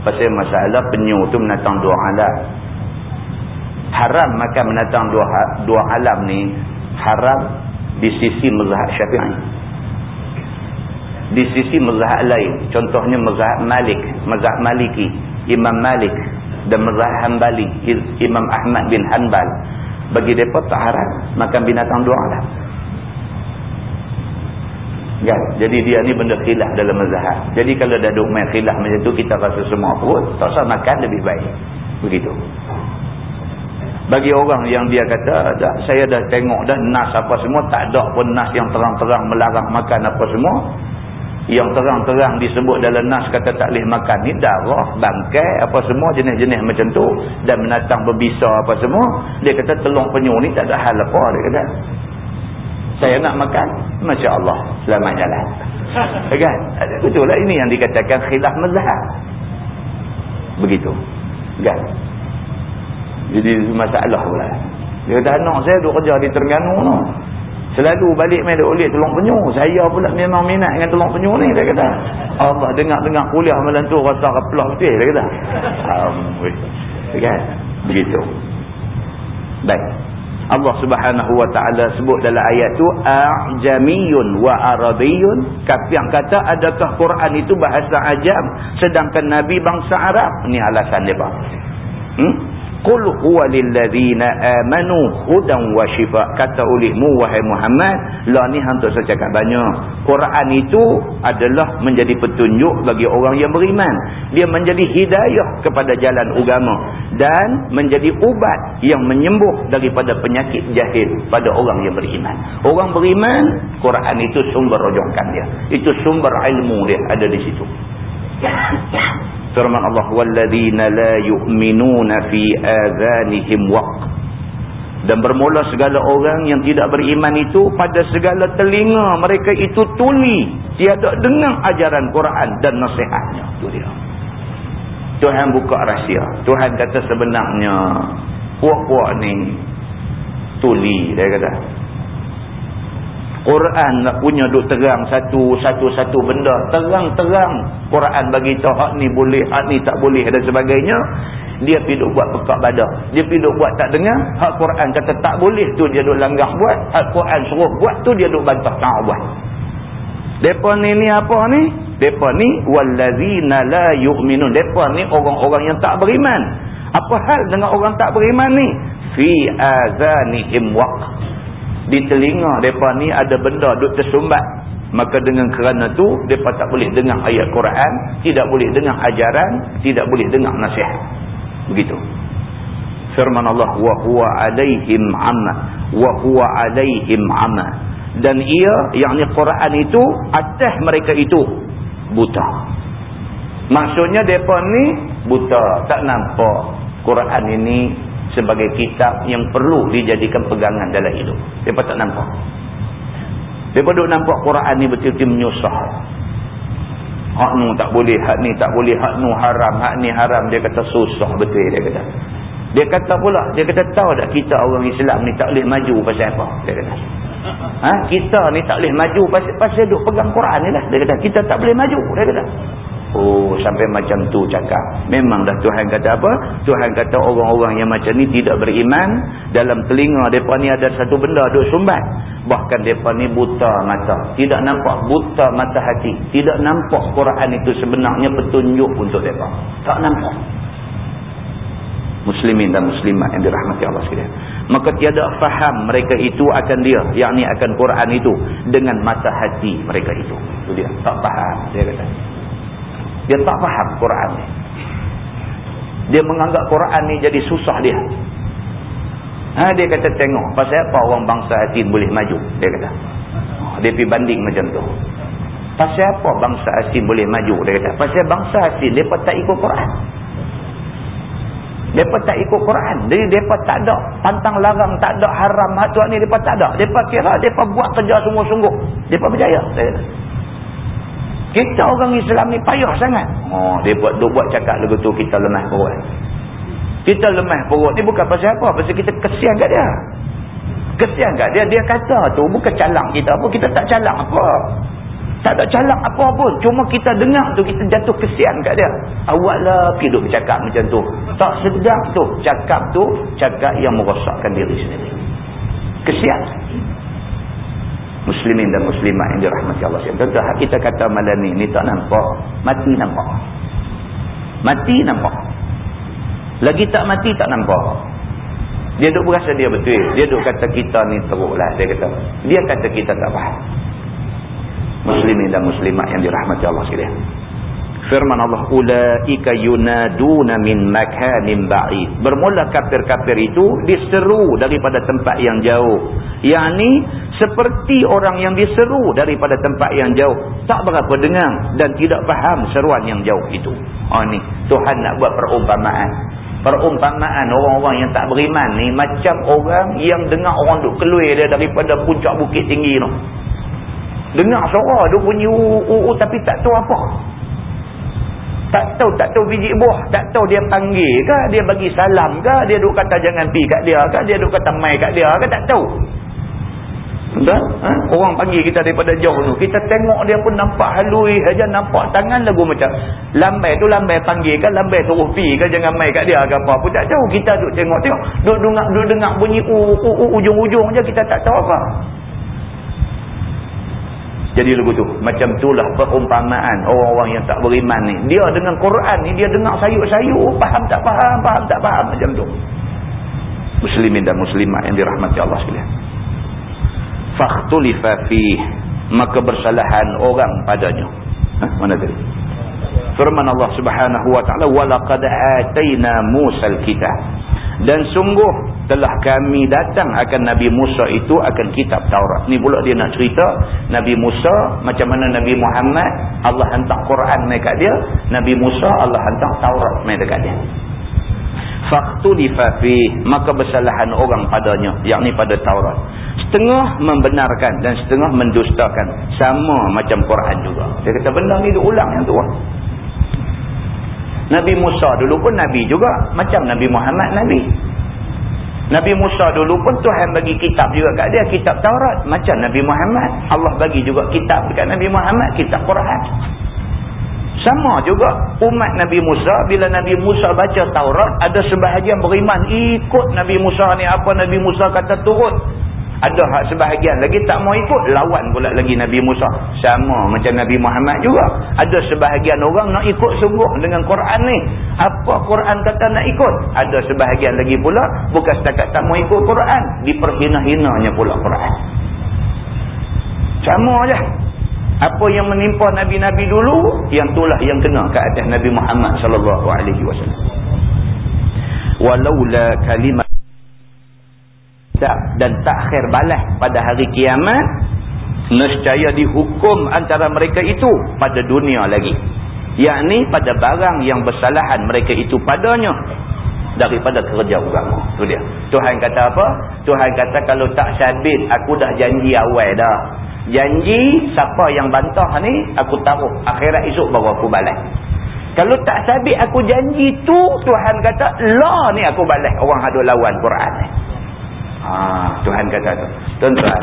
Pasal masalah penyu tu menatang dua alam. Haram makan menatang dua, ha, dua alam ni haram di sisi mazhab syafi'i. Di sisi mazhab lain. Contohnya mazhab malik mazhab maliki imam malik dan mazhab hanbali imam ahmad bin hanbal. Bagi mereka tak haram makan binatang dua alam Kan? Jadi dia ni benda khilaf dalam mazhab. Jadi kalau dah duk main khilaf macam tu kita rasa semua perut, tak usah makan lebih baik. Begitu. Bagi orang yang dia kata, dah, saya dah tengok dah nas apa semua, tak ada pun nas yang terang-terang melarang makan apa semua. Yang terang-terang disebut dalam nas kata tak boleh makan ni darah, bangkai, apa semua jenis-jenis macam tu. Dan menatang berbisa apa semua. Dia kata telung penyu ni tak ada hal apa dia kata saya nak makan Masya Allah selamat jalan kan betul lah ini yang dikatakan khilaf mazhab begitu kan Jadi masalah pula. Dia kata anak saya duk kerja di Terengganu tu. Selalu balik main duk ulit telung penyu. Saya pula memang minat dengan telung penyu ni dia kata. Allah dengar-dengar kuliah malam tu rasa keplah betul dia kata. Amboi. Kan? Begitu. Baik. Allah Subhanahu wa taala sebut dalam ayat tu a'jamiyun wa arabiyyun yang kata adakah Quran itu bahasa ajam sedangkan nabi bangsa Arab? Ni alasan depa hmm qul huwa lil ladzina amanu hudan wa shifa. Kata ulihmu wahai Muhammad la ni hang tak cakap banyak. Quran itu adalah menjadi petunjuk bagi orang yang beriman. Dia menjadi hidayah kepada jalan agama dan menjadi ubat yang menyembuh daripada penyakit jahil pada orang yang beriman. Orang beriman Quran itu sumber rojokan dia. Itu sumber ilmu dia ada di situ firman Allah walladzina la yu'minuna fi adhanihim waq. Dan bermula segala orang yang tidak beriman itu pada segala telinga mereka itu tuli. Tiada dengar ajaran Quran dan nasihatnya. Itu dia. Tuhan buka rahsia. Tuhan kata sebenarnya puak-puak ni tuli dia kata Quran nak punya duk terang satu satu satu benda. Terang-terang Quran bagi tahu hak ni boleh hak ni tak boleh dan sebagainya. Dia pergi buat pekak badak dia pergi buat tak dengar hak Quran kata tak boleh tu dia duk langgar buat. Hak Quran suruh buat tu dia duk bantah tak buat. Depa ni ni apa ni? Depa ni wallazina la yu'minun. Depa ni orang-orang yang tak beriman. Apa hal dengan orang tak beriman ni? Fi azanihim waqt di telinga mereka ni ada benda duk tersumbat. Maka dengan kerana tu mereka tak boleh dengar ayat Quran tidak boleh dengar ajaran tidak boleh dengar nasihat. Begitu. Firman Allah wa huwa alaihim amma wa huwa alaihim amma dan ia yakni Quran itu atas mereka itu buta. Maksudnya mereka ni buta. Tak nampak Quran ini sebagai kitab yang perlu dijadikan pegangan dalam hidup. Mereka tak nampak. Mereka duduk nampak Quran ni betul-betul menyusah. Hak nu tak boleh, hak ni tak boleh, hak nu haram, hak ni haram. Dia kata susah betul dia kata. Dia kata pula, dia kata tahu tak kita orang Islam ni tak boleh maju pasal apa? Dia kata. Ha? Kita ni tak boleh maju pasal, pasal duduk pegang Quran ni lah. Dia kata, kita tak boleh maju. Dia kata. Oh sampai macam tu cakap. Memang dah Tuhan kata apa? Tuhan kata orang-orang yang macam ni tidak beriman. Dalam telinga mereka ni ada satu benda duk sumbat. Bahkan mereka ni buta mata. Tidak nampak buta mata hati. Tidak nampak Quran itu sebenarnya petunjuk untuk mereka. Tak nampak. Muslimin dan muslimat yang dirahmati Allah sekalian. Maka tiada faham mereka itu akan dia. Yang ni akan Quran itu. Dengan mata hati mereka itu. Itu dia. Tak faham. Dia kata. Dia tak faham Quran ni. Dia menganggap Quran ni jadi susah dia. Ha, dia kata tengok. Pasal apa orang bangsa asin boleh maju? Dia kata. Ha, dia pergi banding macam tu. Pasal apa bangsa asin boleh maju? Dia kata. Pasal bangsa asin, mereka tak ikut Quran. Mereka tak ikut Quran. Jadi mereka tak ada pantang larang, tak ada haram. Hatuan ni mereka tak ada. Mereka kira mereka buat kerja sungguh-sungguh. Mereka berjaya. Dia kata. Kita orang Islam ni payah sangat. Oh, dia buat duk buat cakap lagu tu kita lemah perut. Kita lemah perut ni bukan pasal apa? Pasal kita kesian kat dia. Kesian kat dia. Dia kata tu bukan calang kita apa. Kita tak calang apa. Tak ada calang apa pun. Cuma kita dengar tu kita jatuh kesian kat dia. Awaklah hidup cakap macam tu. Tak sedap tu. Cakap tu cakap yang merosakkan diri sendiri. Kesian muslimin dan muslimat yang dirahmati Allah. Tentu kita kata malam ni, ni tak nampak. Mati nampak. Mati nampak. Lagi tak mati tak nampak. Dia duk berasa dia betul. Dia duk kata kita ni teruk lah. Dia kata, dia kata kita tak faham. Muslimin dan muslimat yang dirahmati Allah SWT firman Allah ulaika yunaduna min makanin ba'id. Bermula kafir-kafir itu diseru daripada tempat yang jauh. Yakni seperti orang yang diseru daripada tempat yang jauh. Tak berapa dengar dan tidak faham seruan yang jauh itu. Oh ni. Tuhan nak buat perumpamaan. Perumpamaan orang-orang yang tak beriman ni macam orang yang dengar orang duk keluar dia daripada puncak bukit tinggi tu. Dengar suara dia bunyi u, u, u, tapi tak tahu apa Tak tahu, tak tahu biji buah. Tak tahu dia panggil ke, dia bagi salam ke, dia duk kata jangan pi kat dia ke, dia duk kata mai kat dia ke, tak tahu. Betul? Ha? Orang panggil kita daripada jauh tu. Kita tengok dia pun nampak halui aja nampak tangan lagu macam lambai tu lambai panggil kan, lambai suruh pi ke jangan mai kat dia ke apa pun tak tahu. Kita duk tengok tengok, duk dengar duk dengar bunyi ujung-ujung je kita tak tahu apa. Jadi lagu tu macam itulah perumpamaan orang-orang yang tak beriman ni. Dia dengan Quran ni dia dengar sayuk-sayuk, faham tak faham, faham tak faham macam tu. Muslimin dan muslimat yang dirahmati Allah sekalian fakhtulifa fi maka bersalahan orang padanya ha? mana tadi firman Allah subhanahu wa ta'ala walaqad atayna Musa al-kitab dan sungguh telah kami datang akan Nabi Musa itu akan kitab Taurat. Ni pula dia nak cerita Nabi Musa macam mana Nabi Muhammad Allah hantar Quran mereka dia. Nabi Musa Allah hantar Taurat mereka dia. Faktulifa fi maka bersalahan orang padanya yakni pada Taurat. Setengah membenarkan dan setengah mendustakan. Sama macam Quran juga. Dia kata benda ni diulang yang tu Nabi Musa dulu pun Nabi juga macam Nabi Muhammad Nabi Nabi Musa dulu pun Tuhan bagi kitab juga kat dia kitab Taurat. Macam Nabi Muhammad. Allah bagi juga kitab dekat Nabi Muhammad kitab Quran. Sama juga umat Nabi Musa bila Nabi Musa baca Taurat ada sebahagian beriman ikut Nabi Musa ni. Apa Nabi Musa kata turut. Ada hak sebahagian lagi tak mau ikut lawan pula lagi Nabi Musa. Sama macam Nabi Muhammad juga. Ada sebahagian orang nak ikut sungguh dengan Quran ni. Apa Quran kata nak ikut? Ada sebahagian lagi pula bukan setakat tak mau ikut Quran, diperhina-hinanya pula Quran. Sama aja apa yang menimpa nabi-nabi dulu yang itulah yang kena ke atas Nabi Muhammad sallallahu alaihi wasallam walaula kalimat dan takhir balas pada hari kiamat nescaya dihukum antara mereka itu pada dunia lagi. Yakni pada barang yang bersalahan mereka itu padanya daripada kerja agama. Tu dia. Tuhan kata apa? Tuhan kata kalau tak sabit aku dah janji awal dah. Janji siapa yang bantah ni aku taruh. Akhirat esok baru aku balas. Kalau tak sabit aku janji tu Tuhan kata lah ni aku balas. Orang ada lawan Quran ni ha, Tuhan kata tu. Tuan-tuan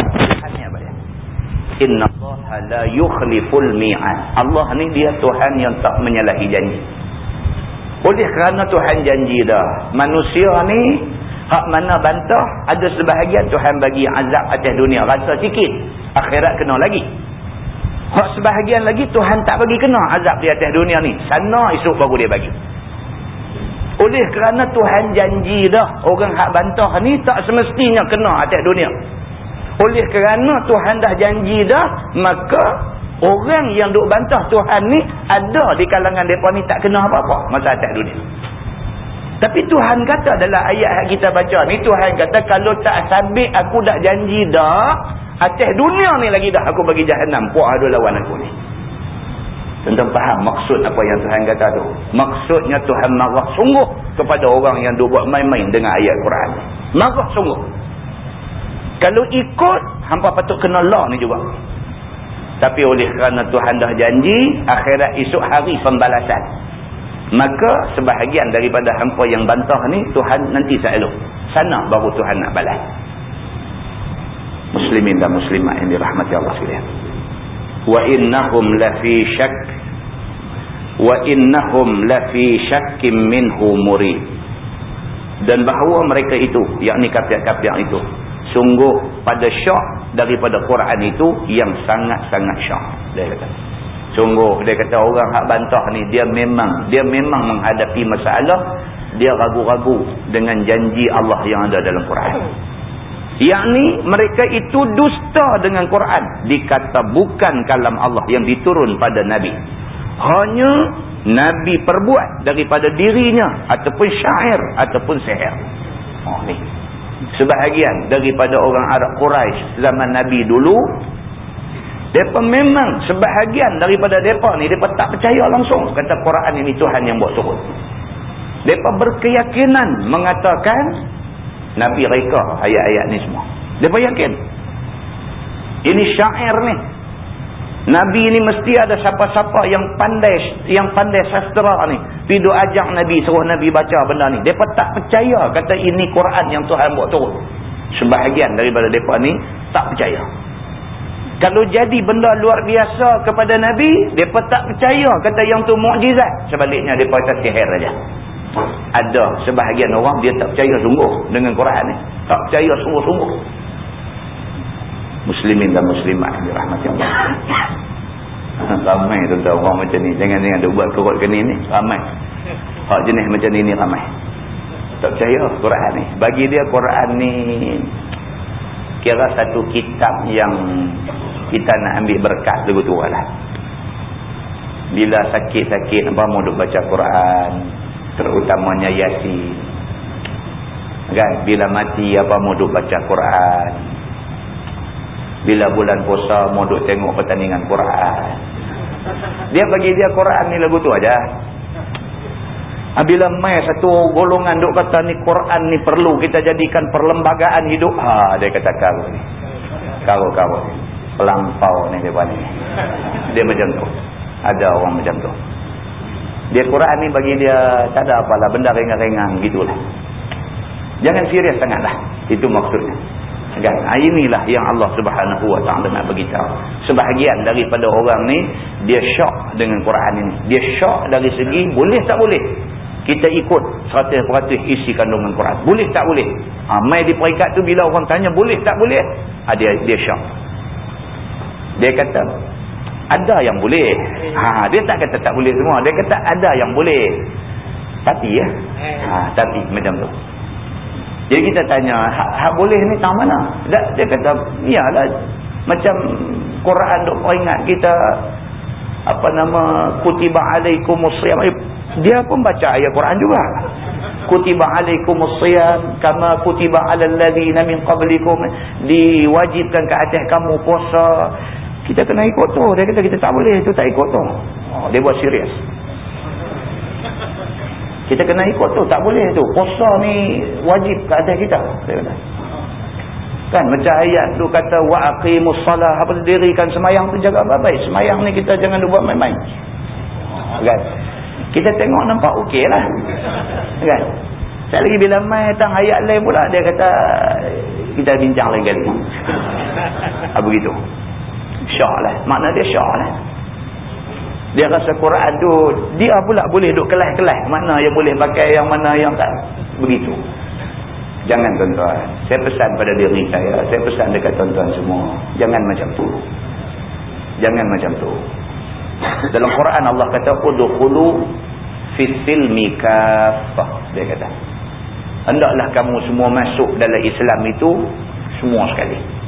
inna Allah la yukhliful mi'an Allah ni dia Tuhan yang tak menyalahi janji. Oleh kerana Tuhan janji dah manusia ni hak mana bantah ada sebahagian Tuhan bagi azab atas dunia. Rasa sikit akhirat kena lagi. Hak sebahagian lagi Tuhan tak bagi kena azab di atas dunia ni. Sana esok baru dia bagi oleh kerana Tuhan janji dah orang hak bantah ni tak semestinya kena atas dunia. Oleh kerana Tuhan dah janji dah maka orang yang duk bantah Tuhan ni ada di kalangan mereka ni tak kena apa-apa masa atas dunia. Tapi Tuhan kata dalam ayat yang kita baca ni Tuhan kata kalau tak sabit aku dah janji dah atas dunia ni lagi dah aku bagi jahannam. Puak ada lawan aku ni tentang faham maksud apa yang Tuhan kata tu. Maksudnya Tuhan marah sungguh kepada orang yang dia buat main-main dengan ayat Quran. Marah sungguh. Kalau ikut hampa patut kena law ni juga. Tapi oleh kerana Tuhan dah janji akhirat esok hari pembalasan. Maka sebahagian daripada hampa yang bantah ni Tuhan nanti saya elok sana baru Tuhan nak balas. Muslimin dan muslimat yang dirahmati Allah sekalian lafi syak wa innahum lafi syakkim minhu murid. Dan bahawa mereka itu yakni kafir-kafir itu sungguh pada syak daripada Quran itu yang sangat-sangat syak dia kata. Sungguh dia kata orang hak bantah ni dia memang dia memang menghadapi masalah dia ragu-ragu dengan janji Allah yang ada dalam Quran yakni mereka itu dusta dengan Quran. Dikata bukan kalam Allah yang diturun pada Nabi. Hanya Nabi perbuat daripada dirinya ataupun syair ataupun seher oh, ni. sebahagian daripada orang Arab Quraisy zaman Nabi dulu mereka memang sebahagian daripada mereka ni mereka tak percaya langsung. Kata Quran ini Tuhan yang buat turun. Mereka berkeyakinan mengatakan Nabi reka ayat-ayat ni semua. Mereka yakin. Ini syair ni. Nabi ni mesti ada siapa-siapa yang pandai yang pandai sastra ni. Pergi ajak Nabi, suruh Nabi baca benda ni. Mereka tak percaya kata ini Quran yang Tuhan buat turun. Sebahagian daripada mereka ni tak percaya. Kalau jadi benda luar biasa kepada Nabi, mereka tak percaya kata yang tu mukjizat. Sebaliknya mereka kata sihir saja. Ada sebahagian orang dia tak percaya sungguh dengan Quran ni. Tak percaya sungguh-sungguh. Muslimin dan muslimat dirahmati Allah. Ramai tuan-tuan orang macam ni. Jangan-jangan dia buat kerut ke ni ni ramai. Hak jenis macam ni ni ramai. Tak percaya Quran ni. Bagi dia Quran ni kira satu kitab yang kita nak ambil berkat lagu tu lah. Bila sakit-sakit apa mau duk baca Quran terutamanya Yasin kan bila mati apa mau duk baca Quran bila bulan puasa mau duk tengok pertandingan Quran. Dia bagi dia Quran ni lagu tu aja. Ah, bila mai satu golongan duk kata ni Quran ni perlu kita jadikan perlembagaan hidup. Ha dia kata kau ni. Kau kau pelampau ni dia ni. Dia macam tu. Ada orang macam tu. Dia Quran ni bagi dia tak ada apalah benda ringan-ringan gitulah. Jangan serius sangatlah. Itu maksudnya. Kan? Inilah yang Allah subhanahu wa ta'ala nak beritahu. Sebahagian daripada orang ni, dia syok dengan Quran ini. Dia syok dari segi, boleh tak boleh? Kita ikut 100% isi kandungan Quran. Boleh tak boleh? Ha, mai di peringkat tu bila orang tanya boleh tak boleh? Ha, dia, dia syok. Dia kata, ada yang boleh. Ha, dia tak kata tak boleh semua. Dia kata ada yang boleh. Tapi ya. Ha, tapi macam tu. Jadi kita tanya, hak, hak boleh ni tak mana? Dia, dia kata, iyalah. Macam Quran duk ingat kita, apa nama, kutiba alaikumusriyam. Eh, dia pun baca ayat Quran juga. Kutiba alaikumusriyam, kama kutiba ala alladhina min qablikum. Diwajibkan ke atas kamu puasa. Kita kena ikut tu. Dia kata, kita tak boleh. Itu tak ikut tu. Oh, dia buat serius. Kita kena ikut tu. Tak boleh tu. Puasa ni wajib ke atas kita. Kan macam ayat tu kata wa aqimus salah apa dirikan semayang tu jaga baik. Semayang ni kita jangan buat main-main. Kan? Kita tengok nampak okey lah. Kan? Sekali lagi bila main datang ayat lain pula dia kata kita bincang lain kali. Ha, begitu. Syok lah. Makna dia syok lah. Dia rasa Quran tu dia pula boleh duk kelas-kelas. Mana yang boleh pakai yang mana yang tak. Begitu. Jangan tuan-tuan. Saya pesan pada diri saya. Saya pesan dekat tuan-tuan semua. Jangan macam tu. Jangan macam tu. Dalam Quran Allah kata udkhulu fisilmi kafah. Dia kata. Hendaklah kamu semua masuk dalam Islam itu semua sekali.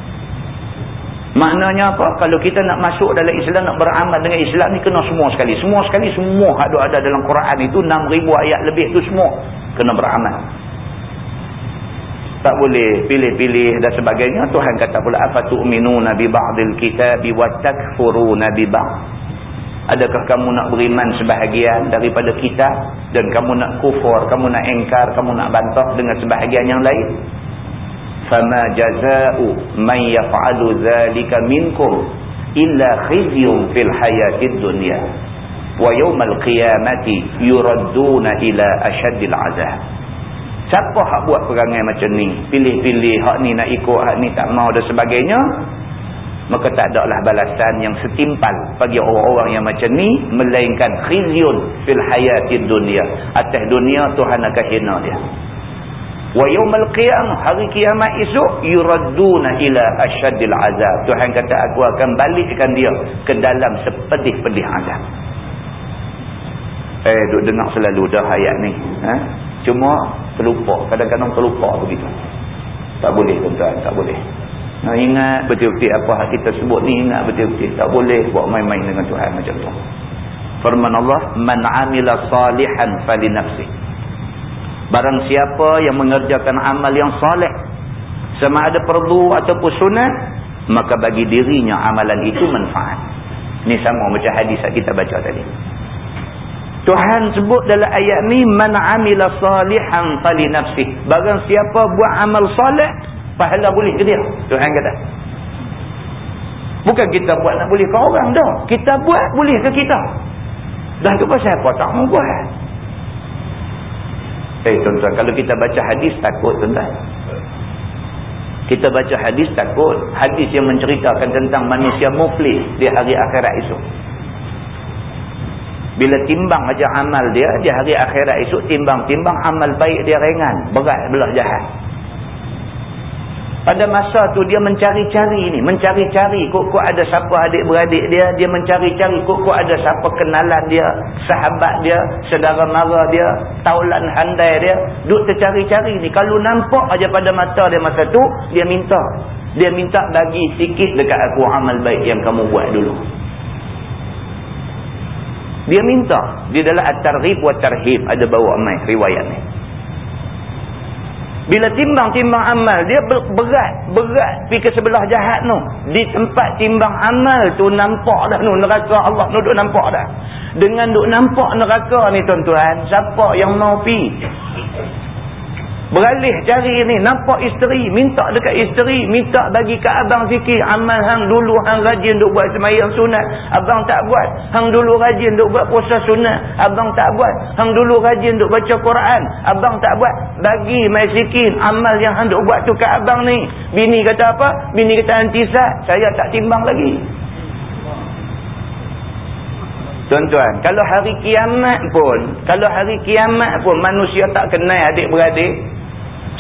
Maknanya apa? Kalau kita nak masuk dalam Islam, nak beramal dengan Islam ni kena semua sekali. Semua sekali, semua ada ada dalam Quran itu, 6,000 ayat lebih tu semua kena beramal. Tak boleh pilih-pilih dan sebagainya. Tuhan kata pula, أَفَتُؤْمِنُونَ بِبَعْضِ الْكِتَابِ وَتَكْفُرُونَ بِبَعْضِ Adakah kamu nak beriman sebahagian daripada kitab dan kamu nak kufur, kamu nak engkar, kamu nak bantah dengan sebahagian yang lain? Fama jaza'u man yaf'alu dhalika minkum illa khizyun fil hayatid dunya. Wa yawmal qiyamati yuradduna ila ashaddil azab. Siapa hak buat perangai macam ni? Pilih-pilih hak ni nak ikut hak ni tak mau dan sebagainya. Maka tak ada lah balasan yang setimpal bagi orang-orang yang macam ni melainkan khizyun fil hayatid dunya. Atas dunia Tuhan akan hina dia wa yaumal qiyamah hari kiamat esok yuradduna ila asyaddil azab. Tuhan kata aku akan balikkan dia ke dalam sepedih-pedih azab. Eh duk dengar selalu dah ayat ni ha? cuma terlupa kadang-kadang terlupa begitu. Tak boleh tuan-tuan tak boleh. Nah, ingat betul-betul apa kita sebut ni ingat betul-betul. Tak boleh buat main-main dengan Tuhan macam tu. Firman Allah man amila salihan fali nafsih Barang siapa yang mengerjakan amal yang soleh. Sama ada perlu ataupun sunat. Maka bagi dirinya amalan itu manfaat. Ini sama macam hadis yang kita baca tadi. Tuhan sebut dalam ayat ni. Man amila salihan tali nafsih. Barang siapa buat amal soleh. Pahala boleh ke dia. Tuhan kata. Bukan kita buat nak boleh ke orang dah. Kita buat boleh ke kita. Dan tu pasal apa tak mau buat. Eh tuan-tuan, kalau kita baca hadis takut tuan-tuan. Kita baca hadis takut. Hadis yang menceritakan tentang manusia muflis di hari akhirat esok. Bila timbang aja amal dia, di hari akhirat esok timbang-timbang amal baik dia ringan. Berat belah jahat. Pada masa tu dia mencari-cari ni. Mencari-cari kok-kok ada siapa adik-beradik dia. Dia mencari-cari kok-kok ada siapa kenalan dia. Sahabat dia. Sedara mara dia. Taulan handai dia. Duk tercari-cari ni. Kalau nampak aja pada mata dia masa tu. Dia minta. Dia minta bagi sikit dekat aku amal baik yang kamu buat dulu. Dia minta. Di dalam at-tarhib wa tarhib. Ada bawa mai riwayat ni. Bila timbang-timbang amal, dia berat. Berat pergi ke sebelah jahat tu. Di tempat timbang amal tu nampak dah tu. Neraka Allah tu duk nampak dah. Dengan duk nampak neraka ni tuan-tuan. Siapa yang mau pergi? Beralih cari ni. Nampak isteri. Minta dekat isteri. Minta bagi ke abang fikir. Amal hang dulu hang rajin duk buat semayang sunat. Abang tak buat. Hang dulu rajin duk buat puasa sunat. Abang tak buat. Hang dulu rajin duk baca Quran. Abang tak buat. Bagi mai sikit. Amal yang hang duk buat tu ke abang ni. Bini kata apa? Bini kata antisat. Saya tak timbang lagi. Tuan-tuan, kalau hari kiamat pun, kalau hari kiamat pun manusia tak kenal adik-beradik,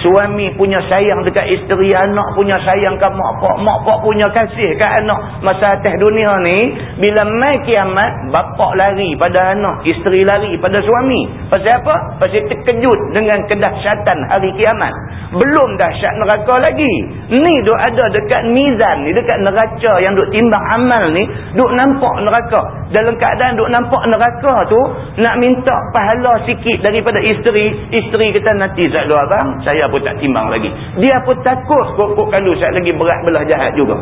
Suami punya sayang dekat isteri, anak punya sayang ke mak pak, mak pak punya kasih ke anak. Masa atas dunia ni, bila mai kiamat, bapak lari pada anak, isteri lari pada suami. Pasal apa? Pasal terkejut dengan kedahsyatan hari kiamat. Belum dahsyat neraka lagi. Ni duk ada dekat mizan ni, dekat neraca yang duk timbang amal ni, duk nampak neraka. Dalam keadaan duk nampak neraka tu, nak minta pahala sikit daripada isteri, isteri kata nanti saya doa bang, saya pun tak timbang lagi. Dia pun takut kok-kok kalau saat lagi berat belah jahat juga.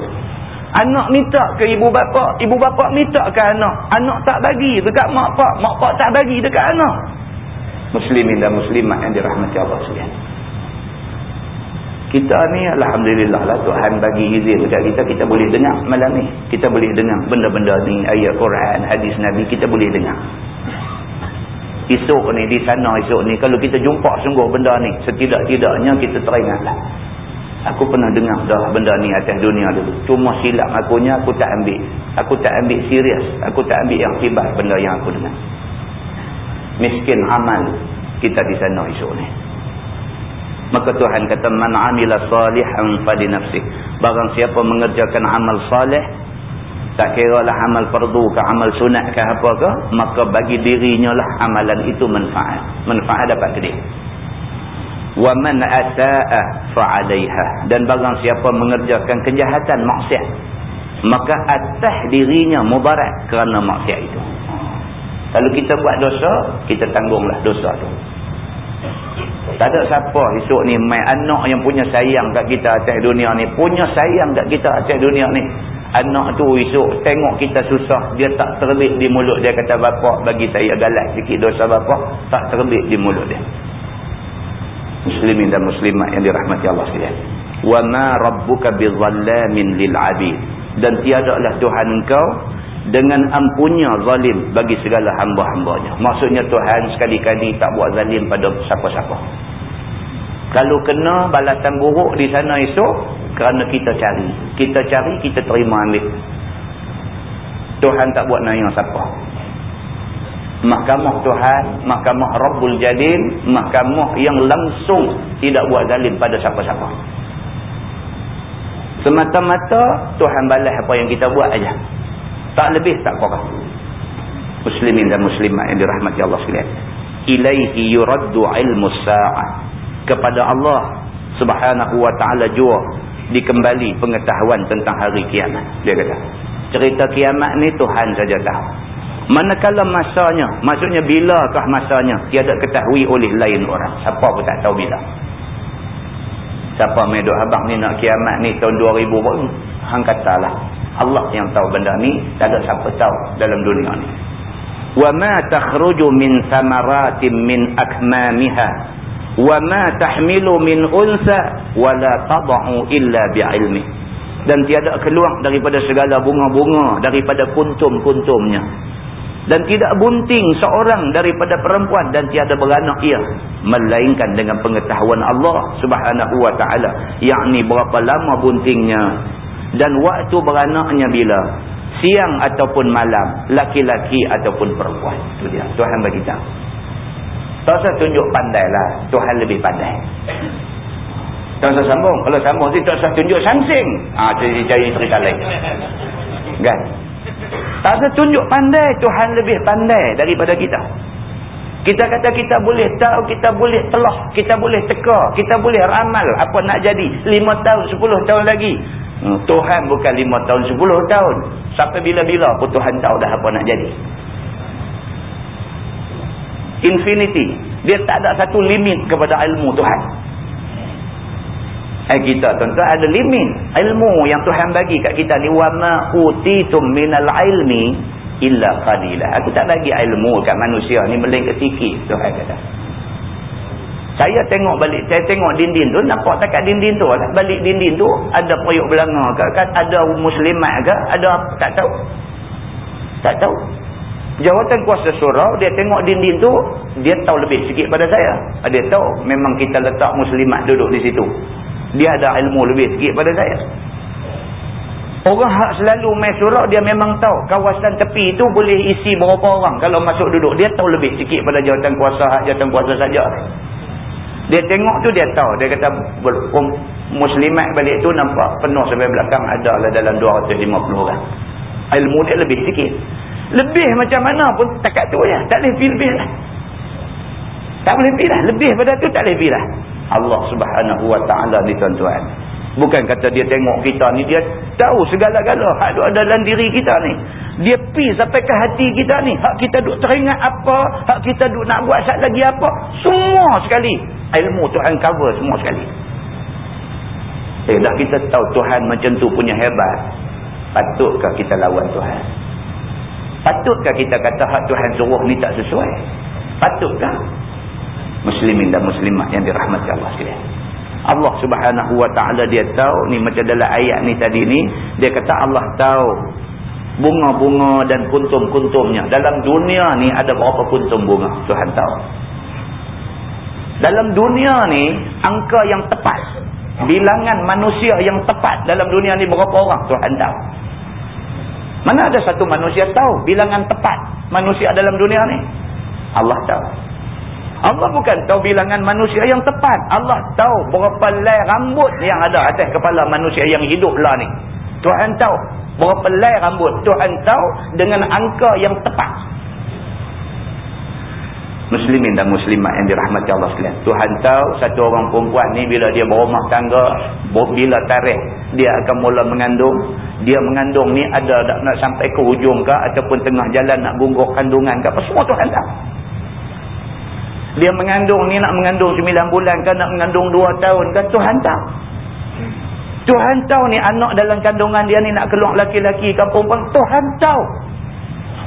Anak minta ke ibu bapa, ibu bapa minta ke anak. Anak tak bagi dekat mak pak, mak pak tak bagi dekat anak. Muslimin dan muslimat yang dirahmati Allah sekalian. Kita ni Alhamdulillah lah Tuhan bagi izin dekat kita, kita boleh dengar malam ni. Kita boleh dengar benda-benda ni, ayat Quran, hadis Nabi, kita boleh dengar. Esok ni, di sana esok ni, kalau kita jumpa sungguh benda ni, setidak-tidaknya kita teringatlah. Aku pernah dengar dah benda ni atas dunia dulu. Cuma silap akunya, aku tak ambil. Aku tak ambil serius. Aku tak ambil yang tiba benda yang aku dengar. Miskin amal kita di sana esok ni. Maka Tuhan kata, Man amila salihan fadi nafsi. Barang siapa mengerjakan amal salih, tak kira lah amal fardu ke amal sunat ke apa ke maka bagi dirinya lah amalan itu manfaat. Manfaat dapat ke dia wa man ataa fa alaiha dan barang siapa mengerjakan kejahatan maksiat maka atas dirinya mudarat kerana maksiat itu. Kalau kita buat dosa kita tanggunglah dosa tu. Tak ada siapa esok ni mai anak yang punya sayang kat kita atas dunia ni punya sayang kat kita atas dunia ni anak tu esok tengok kita susah dia tak terbit di mulut dia kata bapak bagi saya galak sikit dosa bapak tak terbit di mulut dia. Muslimin dan muslimat yang dirahmati Allah sekalian. Wa ma rabbuka bizallamin lil abid. Dan tiadalah Tuhan engkau dengan ampunnya zalim bagi segala hamba-hambanya. Maksudnya Tuhan sekali-kali tak buat zalim pada siapa-siapa kalau kena balasan buruk di sana esok kerana kita cari. Kita cari, kita terima ambil. Tuhan tak buat nanya siapa. Mahkamah Tuhan, Mahkamah Rabbul Jalil, Mahkamah yang langsung tidak buat zalim pada siapa-siapa. Semata-mata Tuhan balas apa yang kita buat aja. Tak lebih, tak kurang. Muslimin dan muslimat yang dirahmati Allah sekalian. Ilaihi yuraddu ilmu sa'ah kepada Allah subhanahu wa ta'ala jua dikembali pengetahuan tentang hari kiamat. Dia kata cerita kiamat ni Tuhan saja tahu. Manakala masanya maksudnya bilakah masanya tiada ketahui oleh lain orang? Siapa pun tak tahu bila. Siapa meduk abang ni nak kiamat ni tahun 2000 pun hang katalah Allah yang tahu benda ni tak ada siapa tahu dalam dunia ni. Wa ma takhruju min thamaratin min akmamiha ma tahmilu min unsa wa la tad'u illa bi'ilmi. Dan tiada keluar daripada segala bunga-bunga daripada kuntum-kuntumnya. Dan tidak bunting seorang daripada perempuan dan tiada beranak ia melainkan dengan pengetahuan Allah subhanahu wa ta'ala yakni berapa lama buntingnya dan waktu beranaknya bila siang ataupun malam laki-laki ataupun perempuan. Itu dia. Tuhan bagi tahu tak usah tunjuk pandai lah Tuhan lebih pandai tak usah sambung kalau sambung tu tak usah tunjuk sangsing ah cari-cari cerita lain kan tak ada tunjuk pandai, Tuhan lebih pandai daripada kita. Kita kata kita boleh tahu, kita boleh telah, kita boleh teka, kita boleh ramal apa nak jadi. Lima tahun, sepuluh tahun lagi. Hmm, Tuhan bukan lima tahun, sepuluh tahun. Sampai bila-bila pun Tuhan tahu dah apa nak jadi. Infinity. Dia tak ada satu limit kepada ilmu Tuhan. Eh kita tuan-tuan ada limit ilmu yang Tuhan bagi kat kita ni wa ma utitum minal ilmi illa qalila. Aku tak bagi ilmu kat manusia ni melainkan sikit Tuhan kata. Saya tengok balik, saya tengok dinding tu, nampak tak kat dinding tu. Balik dinding tu, ada periuk belanga ke, kan? ada muslimat ke, ada tak tahu. Tak tahu. Jawatan kuasa surau, dia tengok dinding tu, dia tahu lebih sikit pada saya. Dia tahu memang kita letak muslimat duduk di situ. Dia ada ilmu lebih sikit pada saya. Orang hak selalu main surau dia memang tahu kawasan tepi itu boleh isi berapa orang. Kalau masuk duduk dia tahu lebih sikit pada jawatan kuasa hak jawatan kuasa saja. Dia tengok tu dia tahu. Dia kata um, muslimat balik tu nampak penuh sampai belakang ada lah dalam 250 orang. Ilmu dia lebih sikit lebih macam mana pun takat tu ya tak boleh lebih lah tak boleh lebih lah lebih pada tu tak boleh lebih lah Allah subhanahu wa ta'ala ni tuan-tuan. Bukan kata dia tengok kita ni, dia tahu segala-gala hak ada dalam diri kita ni. Dia pi sampai ke hati kita ni. Hak kita duk teringat apa, hak kita duk nak buat sat lagi apa. Semua sekali. Ilmu Tuhan cover semua sekali. Eh, dah kita tahu Tuhan macam tu punya hebat. Patutkah kita lawan Tuhan? Patutkah kita kata hak Tuhan suruh ni tak sesuai? Patutkah? muslimin dan muslimat yang dirahmati Allah sekalian. Allah subhanahu wa ta'ala dia tahu ni macam dalam ayat ni tadi ni dia kata Allah tahu bunga-bunga dan kuntum-kuntumnya dalam dunia ni ada berapa kuntum bunga Tuhan tahu dalam dunia ni angka yang tepat bilangan manusia yang tepat dalam dunia ni berapa orang Tuhan tahu mana ada satu manusia tahu bilangan tepat manusia dalam dunia ni Allah tahu Allah bukan tahu bilangan manusia yang tepat. Allah tahu berapa lay rambut yang ada atas kepala manusia yang hidup lah ni. Tuhan tahu berapa lay rambut. Tuhan tahu dengan angka yang tepat. Muslimin dan muslimat yang dirahmati Allah sekalian. Tuhan tahu satu orang perempuan ni bila dia berumah tangga, bila tarikh dia akan mula mengandung. Dia mengandung ni ada nak sampai ke hujung ke ataupun tengah jalan nak gungguk kandungan ke apa. Semua Tuhan tahu. Dia mengandung ni nak mengandung 9 bulan kan nak mengandung 2 tahun kan Tuhan tahu. Tuhan tahu ni anak dalam kandungan dia ni nak keluar laki-laki ke perempuan. Tuhan tahu.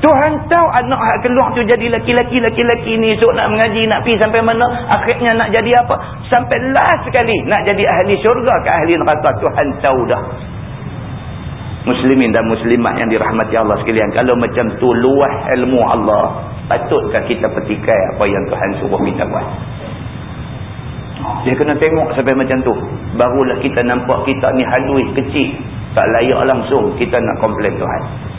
Tuhan tahu anak yang keluar tu jadi laki-laki, laki-laki ni esok nak mengaji, nak pergi sampai mana. Akhirnya nak jadi apa? Sampai last sekali nak jadi ahli syurga ke ahli neraka. Tuhan tahu dah. Muslimin dan muslimat yang dirahmati Allah sekalian. Kalau macam tu luah ilmu Allah. Patutkah kita petikai apa yang Tuhan suruh kita buat? Dia kena tengok sampai macam tu. Barulah kita nampak kita ni halus, kecil. Tak layak langsung kita nak komplain Tuhan.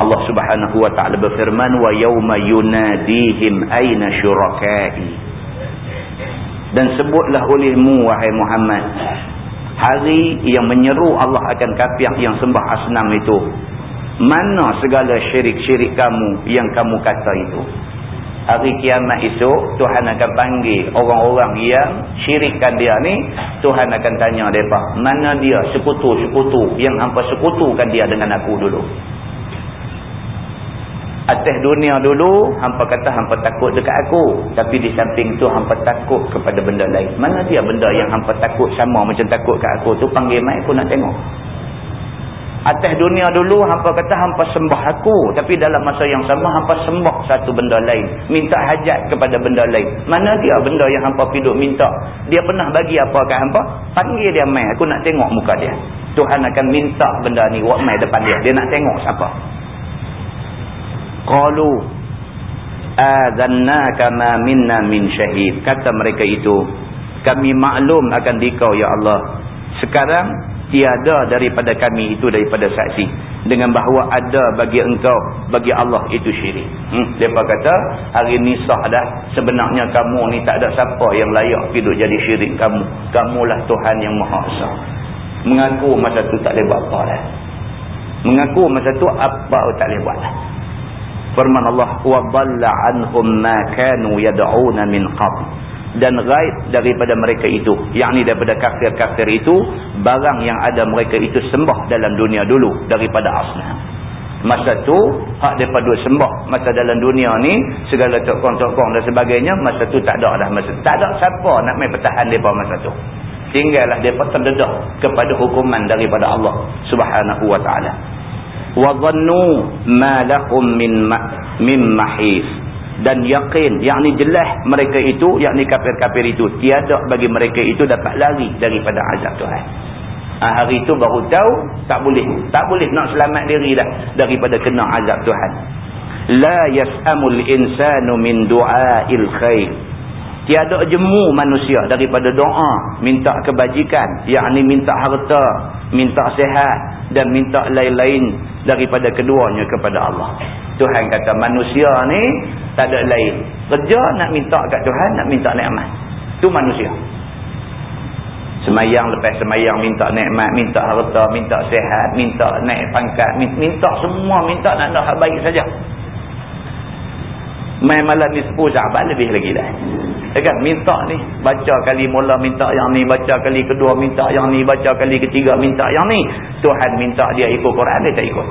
Allah subhanahu wa ta'ala berfirman. Wa yawma yunadihim ayna syurakai. Dan sebutlah olehmu wahai Muhammad. Hari yang menyeru Allah akan kapiak yang sembah asnam itu mana segala syirik-syirik kamu yang kamu kata itu hari kiamat esok Tuhan akan panggil orang-orang yang syirikkan dia ni Tuhan akan tanya mereka mana dia sekutu-sekutu yang hampa sekutukan dia dengan aku dulu atas dunia dulu hampa kata hampa takut dekat aku tapi di samping tu hampa takut kepada benda lain mana dia benda yang hampa takut sama macam takut kat aku tu panggil mai aku nak tengok Atas dunia dulu hampa kata hampa sembah aku. Tapi dalam masa yang sama hampa sembah satu benda lain. Minta hajat kepada benda lain. Mana dia benda yang hampa piduk minta? Dia pernah bagi apa kat hampa? Panggil dia main. Aku nak tengok muka dia. Tuhan akan minta benda ni buat mai depan dia. Dia nak tengok siapa. Qalu adzannaka ma minna min syahid. Kata mereka itu, kami maklum akan dikau ya Allah. Sekarang tiada daripada kami itu daripada saksi dengan bahawa ada bagi engkau bagi Allah itu syirik. Hmm, depa kata hari ni sah dah sebenarnya kamu ni tak ada siapa yang layak hidup jadi syirik kamu. Kamulah Tuhan yang Maha Esa. Mengaku masa tu tak boleh buat apa dah. Mengaku masa tu apa tak boleh buat dah. Firman Allah wa dhalla anhum ma kanu yad'una min qabl. Dan gaib daripada mereka itu yakni daripada kafir-kafir itu barang yang ada mereka itu sembah dalam dunia dulu daripada asnam masa tu hak daripada duk sembah. Masa dalam dunia ni segala tokong-tokong dan sebagainya masa tu tak ada dah. Masa tak ada siapa nak main pertahan mereka masa tu. Tinggallah mereka terdedah kepada hukuman daripada Allah subhanahu wa ta'ala ma lahum min, ma min mahis dan yakin yakni jelas mereka itu yakni kafir-kafir itu tiada bagi mereka itu dapat lari daripada azab Tuhan. Ha, hari itu baru tahu tak boleh tak boleh nak selamat diri dah daripada kena azab Tuhan. La yas'amul insanu min du'ail khair tiada jemu manusia daripada doa minta kebajikan yakni minta harta minta sehat dan minta lain-lain daripada keduanya kepada Allah Tuhan kata manusia ni tak ada lain. Kerja nak minta kat Tuhan, nak minta nikmat. Itu manusia. Semayang lepas semayang minta nikmat, minta harta, minta sehat, minta naik pangkat, minta semua, minta nak hal baik saja. Main malam ni sepuluh sahabat lebih lagi dah. Kan? Minta ni. Baca kali mula minta yang ni. Baca kali kedua minta yang ni. Baca kali ketiga minta yang ni. Tuhan minta dia ikut Quran, dia tak ikut.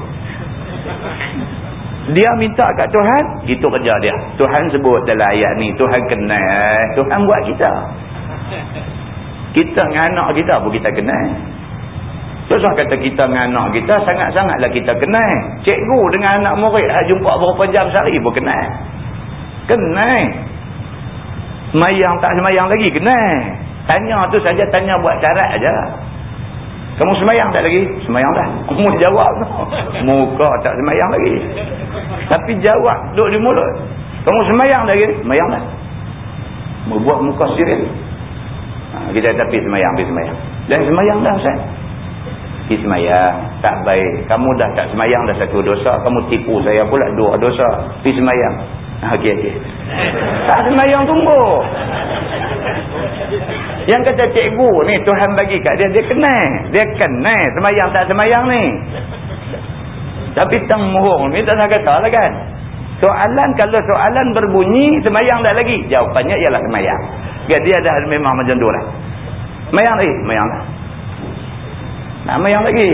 Dia minta kat Tuhan, itu kerja dia. Tuhan sebut dalam ayat ni, Tuhan kenal. Tuhan buat kita. Kita dengan anak kita pun kita kenal. Terus kata kita dengan anak kita, sangat-sangatlah kita kenal. Cikgu dengan anak murid, jumpa berapa jam sehari pun kenal. Kenal. Semayang tak semayang lagi, kenal. Tanya tu saja tanya buat syarat aja. Kamu semayang tak lagi? Semayang dah. Kamu jawab. Muka tak semayang lagi. Tapi jawab duduk di mulut. Kamu semayang lagi? Semayang dah. Membuat muka sirik. Ha, kita tapi semayang, pergi semayang. Dan semayang dah Ustaz. Pergi semayang. Tak baik. Kamu dah tak semayang dah satu dosa. Kamu tipu saya pula dua dosa. Pergi semayang. Okey, okey. Tak semayang tunggu. Yang kata cikgu ni Tuhan bagi kat dia, dia kenal. Dia kenal semayang tak semayang ni. Tapi tang muhung ni tak nak kata lah kan. Soalan kalau soalan berbunyi semayang tak lagi. Jawapannya ialah semayang. Dia, dia dah memang macam tu lah. Semayang lagi? Semayang lah. Nak semayang lagi?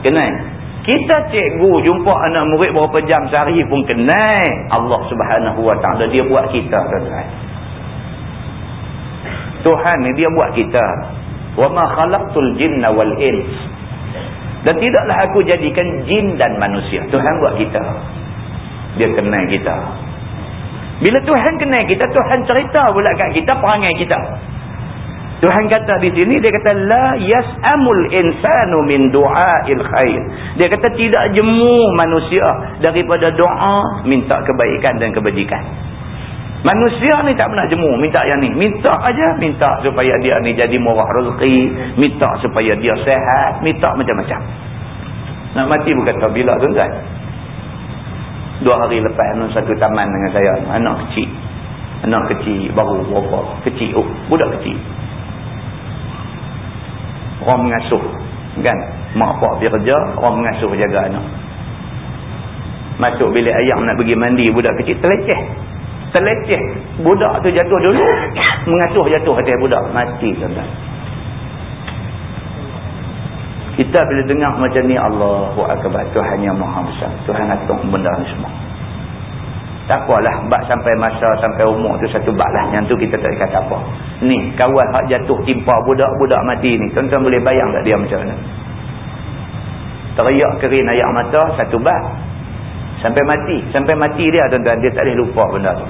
Kenal. Kita cikgu jumpa anak murid berapa jam sehari pun kenal. Allah subhanahu wa ta'ala dia buat kita tuan-tuan. Tuhan ni dia buat kita. Khalaqtul jinna wal ins. Dan tidaklah aku jadikan jin dan manusia. Tuhan buat kita. Dia kenal kita. Bila Tuhan kenal kita, Tuhan cerita pula kat kita perangai kita. Tuhan kata di sini dia kata la yas'amul insanu min du'ail khair. Dia kata tidak jemu manusia daripada doa minta kebaikan dan kebajikan. Manusia ni tak pernah jemu minta yang ni. Minta aja, minta supaya dia ni jadi murah rezeki, minta supaya dia sehat, minta macam-macam. Nak mati pun kata bila tuan-tuan. Dua hari lepas anu satu taman dengan saya, anak kecil. Anak kecil baru berapa? Kecil, oh, budak kecil. Orang mengasuh, kan? Mak pak kerja, orang mengasuh jaga anak. Masuk bilik ayam nak pergi mandi, budak kecil terleceh terleceh budak tu jatuh dulu mengasuh jatuh hati budak. Mati tuan-tuan. Kita bila dengar macam ni Allahu Akbar. Tuhan yang maha besar. Tuhan atung benda ni semua tak apalah bak sampai masa sampai umur tu satu bak lah yang tu kita tak kata apa ni kawan hak jatuh timpa budak-budak mati ni tuan-tuan boleh bayang tak dia macam mana teriak kerin ayak mata satu bak Sampai mati. Sampai mati dia tuan-tuan. Dia tak boleh lupa benda tu.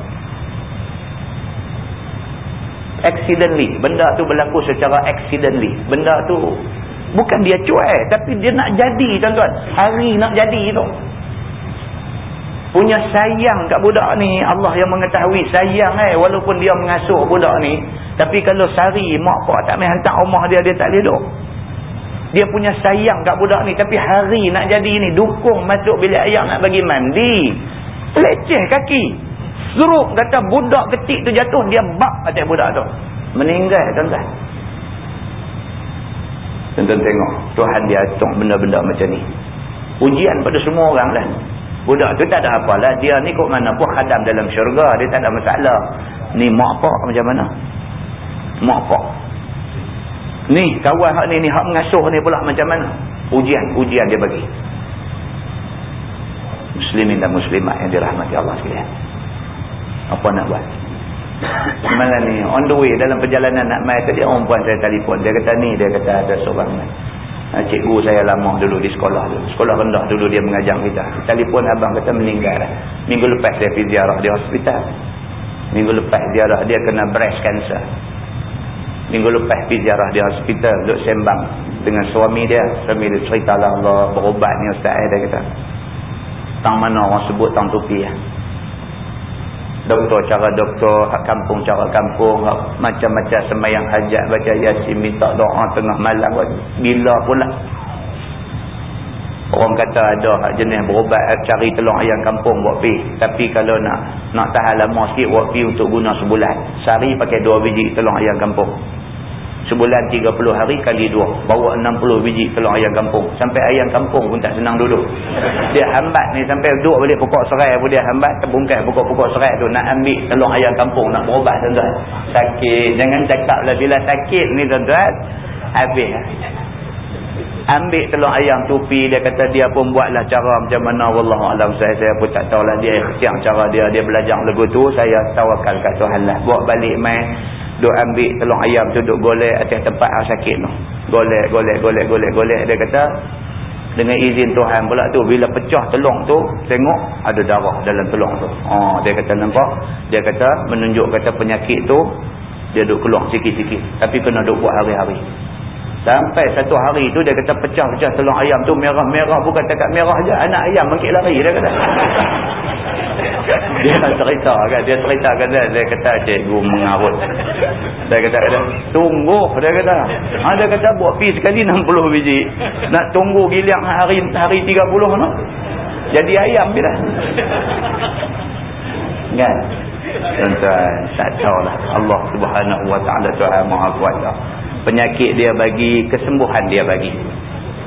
Accidentally. Benda tu berlaku secara accidentally. Benda tu Bukan dia cuai. Tapi dia nak jadi tuan-tuan. Hari nak jadi tu. Punya sayang kat budak ni. Allah yang mengetahui sayang eh. Walaupun dia mengasuh budak ni. Tapi kalau sehari mak pak tak main hantar rumah dia. Dia tak boleh duduk. Dia punya sayang kat budak ni. Tapi hari nak jadi ni. Dukung masuk bilik ayam nak bagi mandi. Leceh kaki. Seruk kata budak ketik tu jatuh. Dia bak atas budak tu. Meninggal tuan-tuan. Tuan-tuan tengok. Tuhan dia atung benda-benda macam ni. Ujian pada semua orang lah. Budak tu tak ada apalah. Dia ni kok mana pun khadam dalam syurga. Dia tak ada masalah. Ni mak pak macam mana? Mak pak. Ni kawan hak ni, ni hak mengasuh ni pula macam mana? Ujian, ujian dia bagi. Muslimin dan muslimat yang dirahmati Allah sekalian. Apa nak buat? Malam ni, on the way dalam perjalanan nak mai tadi, orang puan saya telefon. Dia kata ni, dia kata ada seorang ni. Ha, cikgu saya lama dulu di sekolah dulu. Sekolah rendah dulu dia mengajar kita. Telefon abang kata meninggal. Minggu lepas dia pergi ziarah di hospital. Minggu lepas ziarah dia kena breast cancer. Minggu lepas pergi ziarah di hospital. Duduk sembang dengan suami dia. Suami dia cerita lah Allah berubat ni ustaz. Dia kata. Tang mana orang sebut tang tupi ya doktor cara doktor kampung cara kampung macam-macam semayang hajat baca yasin minta doa tengah malam bila pula. Orang kata ada jenis berubat cari telur ayam kampung buat pi. Tapi kalau nak nak tahan lama sikit buat pi untuk guna sebulan. Sehari pakai dua biji telur ayam kampung sebulan 30 hari kali dua. Bawa 60 biji telur ayam kampung. Sampai ayam kampung pun tak senang duduk dia hambat ni sampai duduk balik pokok serai pun dia hambat. Terbungkai pokok-pokok serai tu nak ambil telur ayam kampung nak berobat tuan-tuan. Sakit. Jangan cakap lah bila sakit ni tuan-tuan habis. Ambil telur ayam tupi dia kata dia pun buatlah cara macam mana. Wallahualam saya saya pun tak tahulah dia ikhtiar cara dia. Dia belajar lagu tu saya tawakal kat Tuhan lah. Buat balik main duk ambil telur ayam tu duk golek atas tempat yang sakit tu. Golek golek golek golek golek. Dia kata dengan izin Tuhan pula tu bila pecah telur tu tengok ada darah dalam telur tu. Oh, dia kata nampak? Dia kata menunjuk kata penyakit tu dia duk keluar sikit-sikit. Tapi kena duk buat hari-hari Sampai satu hari tu dia kata pecah-pecah telur ayam tu merah-merah bukan dekat merah je. Anak ayam mengkit lari dia kata. dia cerita kan. Dia cerita kata dia kata cikgu mengarut. Dia kata, kata tunggu dia kata. Ha, dia kata buat pi sekali 60 biji. Nak tunggu giliang hari hari 30 no. Jadi ayam bila. Kan? Tuan-tuan, tak tahulah. Allah subhanahu wa ta'ala Tuhan maha kuasa penyakit dia bagi, kesembuhan dia bagi.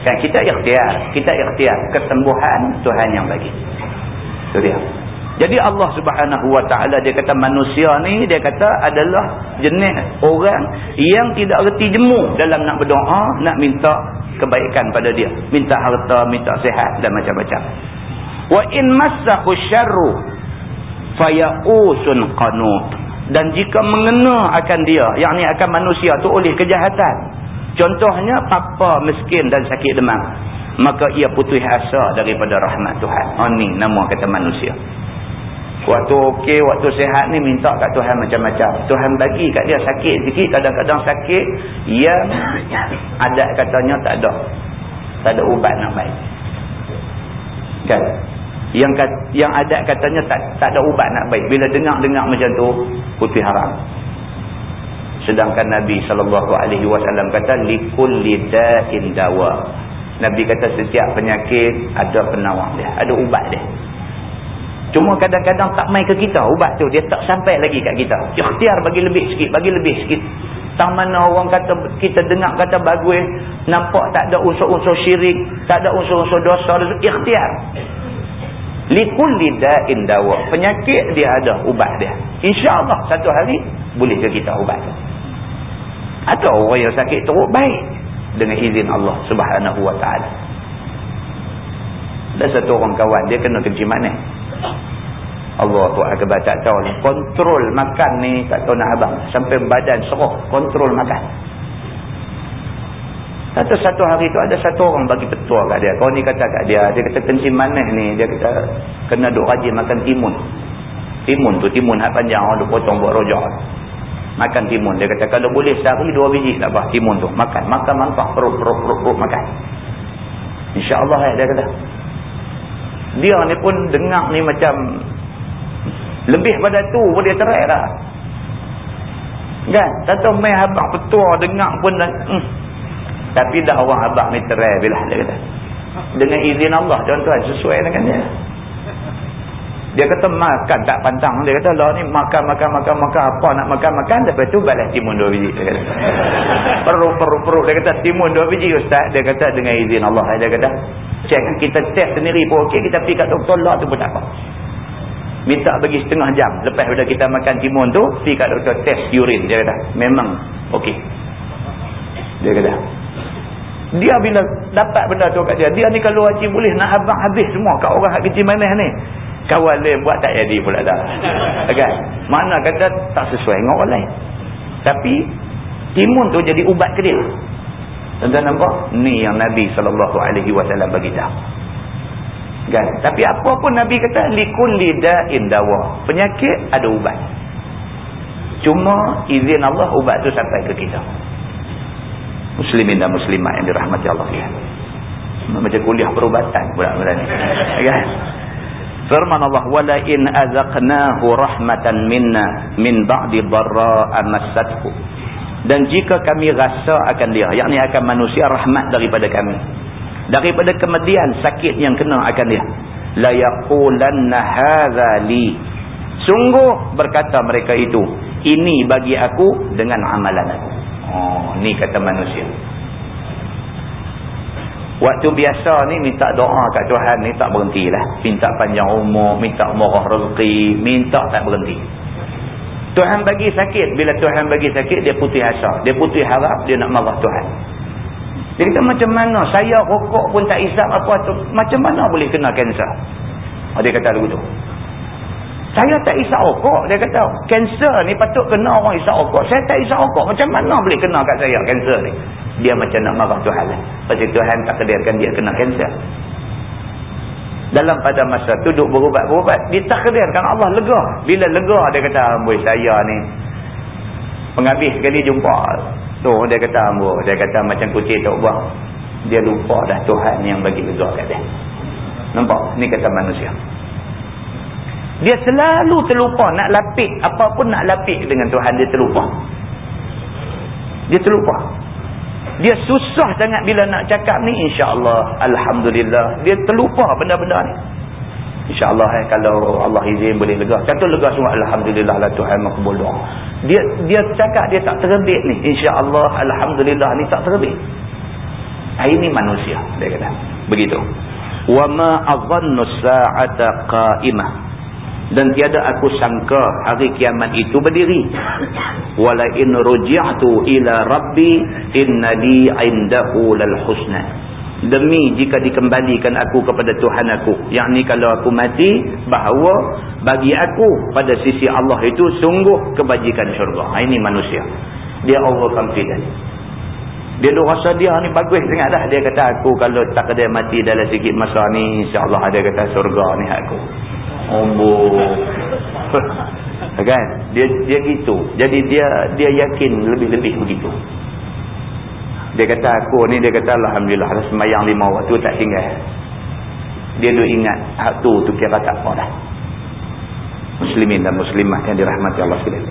Kan kita ikhtiar, kita ikhtiar kesembuhan Tuhan yang bagi. Itu dia. Jadi Allah Subhanahu Wa Taala dia kata manusia ni dia kata adalah jenis orang yang tidak reti jemu dalam nak berdoa, nak minta kebaikan pada dia, minta harta, minta sihat dan macam-macam. Wa in massahu syarru fayausun qanut dan jika mengena akan dia yang ni akan manusia tu oleh kejahatan. Contohnya papa miskin dan sakit demam. Maka ia putus asa daripada rahmat Tuhan. Oh ni nama kata manusia. Waktu okey waktu sehat ni minta kat Tuhan macam-macam. Tuhan bagi kat dia sakit sikit kadang-kadang sakit yang adat katanya tak ada. Tak ada ubat nak baik kan yang yang adat katanya tak tak ada ubat nak baik. Bila dengar-dengar macam tu putih haram. Sedangkan Nabi SAW kata likulli da'in dawa. Nabi kata setiap penyakit ada penawar dia ada ubat dia. Cuma kadang-kadang tak main ke kita ubat tu dia tak sampai lagi kat kita. Ikhtiar bagi lebih sikit bagi lebih sikit. Tak mana orang kata kita dengar kata bagus nampak tak ada unsur-unsur syirik tak ada unsur-unsur dosa ikhtiar likulli da'in dawa. Penyakit dia ada ubat dia. Insyaallah satu hari boleh ke kita ubat atau orang yang sakit teruk baik. Dengan izin Allah subhanahu wa ta'ala. Dan satu orang kawan dia kena kencing manis. Allah tu akibat tak tahu ni kontrol makan ni tak tahu nak abang. Sampai badan serok kontrol makan Kata satu hari tu ada satu orang bagi petua kat dia. Kau ni kata kat dia, dia kata kencing manis ni, dia kata kena duk rajin makan timun. Timun tu, timun hak panjang, orang duk potong buat rojak. Makan timun. Dia kata kalau boleh sehari dua biji tak apa timun tu. Makan. Makan mantap. Perut, perut, perut, perut makan. InsyaAllah eh, dia kata. Dia ni pun dengar ni macam lebih pada tu pun dia terai dah. Kan? Tak main abang petua dengar pun dan, hmm. Tapi dah orang abang ni terai bila dia kata. Dengan izin Allah tuan-tuan sesuai dengan dia. Dia kata makan tak pantang. Dia kata lah ni makan, makan, makan, makan. Apa nak makan, makan. Lepas tu balas timun dua biji. Dia kata. Perut, perut, perut. Dia kata timun dua biji ustaz. Dia kata dengan izin Allah. Dia kata cek kita test sendiri pun okey. Kita pergi kat doktor lah tu pun tak apa. Minta bagi setengah jam. Lepas pada kita makan timun tu. Pergi kat doktor test urine. Dia kata memang okey. Dia kata dia bila dapat benda tu kat dia. Dia ni kalau haji boleh nak abang habis semua kat orang kecil manis ni kawan lain buat tak jadi pula dah. Kan? Mana kata tak sesuai dengan orang lain. Tapi timun tu jadi ubat ke dia. Tuan-tuan nampak? Ni yang Nabi SAW bagi tahu kan? Tapi apa pun Nabi kata likulli da'in dawa. Penyakit ada ubat. Cuma izin Allah ubat tu sampai ke kita muslimin dan muslimat yang dirahmati Allah ya. macam kuliah perubatan pula pula ni kan Firman Allah wala in azaqnahu rahmatan minna min ba'di dharra amassathu. Dan jika kami rasa akan dia, yakni akan manusia rahmat daripada kami. Daripada kemudian sakit yang kena akan dia. La yaqulanna hadza li. Sungguh berkata mereka itu, ini bagi aku dengan amalan aku. Oh, ni kata manusia. Waktu biasa ni minta doa kat Tuhan ni tak berhentilah. Minta panjang umur, minta murah rezeki, minta tak berhenti. Tuhan bagi sakit. Bila Tuhan bagi sakit, dia putih asa. Dia putih harap, dia nak marah Tuhan. Dia kata macam mana? Saya rokok pun tak isap apa tu. Macam mana boleh kena kanser? Oh, dia kata lagu tu. Saya tak isap rokok. Dia kata, kanser ni patut kena orang isap rokok. Saya tak isap rokok. Macam mana boleh kena kat saya kanser ni? dia macam nak marah Tuhan lah. Pasal Tuhan tak kedirkan dia kena kanser. Dalam pada masa tu duduk berubat-berubat. Dia tak kedirkan Allah lega. Bila lega dia kata, amboi saya ni. Penghabis sekali jumpa. Tu dia kata, amboi. Dia kata macam kucing tak buang. Dia lupa dah Tuhan yang bagi lega kat dia. Nampak? Ni kata manusia. Dia selalu terlupa nak lapik. Apapun nak lapik dengan Tuhan dia terlupa. Dia terlupa. Dia susah sangat bila nak cakap ni insya-Allah alhamdulillah dia terlupa benda-benda ni. Insya-Allah eh kalau Allah izin boleh lega. Kata lega semua alhamdulillah la Tuhan makbul doa. Dia dia cakap dia tak terbit ni insya-Allah alhamdulillah ni tak terbit. Ini manusia dia kata. Begitu. Ma adhannu sa'ata qa'imah dan tiada aku sangka hari kiamat itu berdiri. Wala in ruji'tu ila rabbi innali indahu lal husna. Demi jika dikembalikan aku kepada Tuhan aku yakni kalau aku mati bahawa bagi aku pada sisi Allah itu sungguh kebajikan syurga. Ha, ini manusia. Dia overconfident dia dah rasa dia ni bagus sangat dah. Dia kata aku kalau tak ada mati dalam sikit masa ni insyaAllah ada kata syurga ni aku Ombo. kan? Dia dia gitu. Jadi dia dia yakin lebih-lebih begitu. Dia kata aku ni dia kata alhamdulillah sembahyang lima waktu tak tinggal. Dia duk ingat hak tu tu kira tak apa dah. Muslimin dan muslimat yang dirahmati Allah sekalian.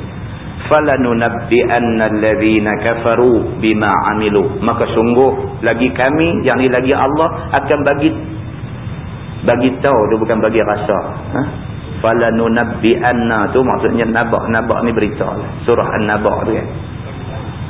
Falanunabbi'anna alladhina kafaru bima 'amilu. Maka sungguh lagi kami yang ni lagi Allah akan bagi bagi tahu tu bukan bagi rasa. Ha? Fala nunabbi'anna tu maksudnya nabak nabak ni berita. Surah an-nabak tu kan.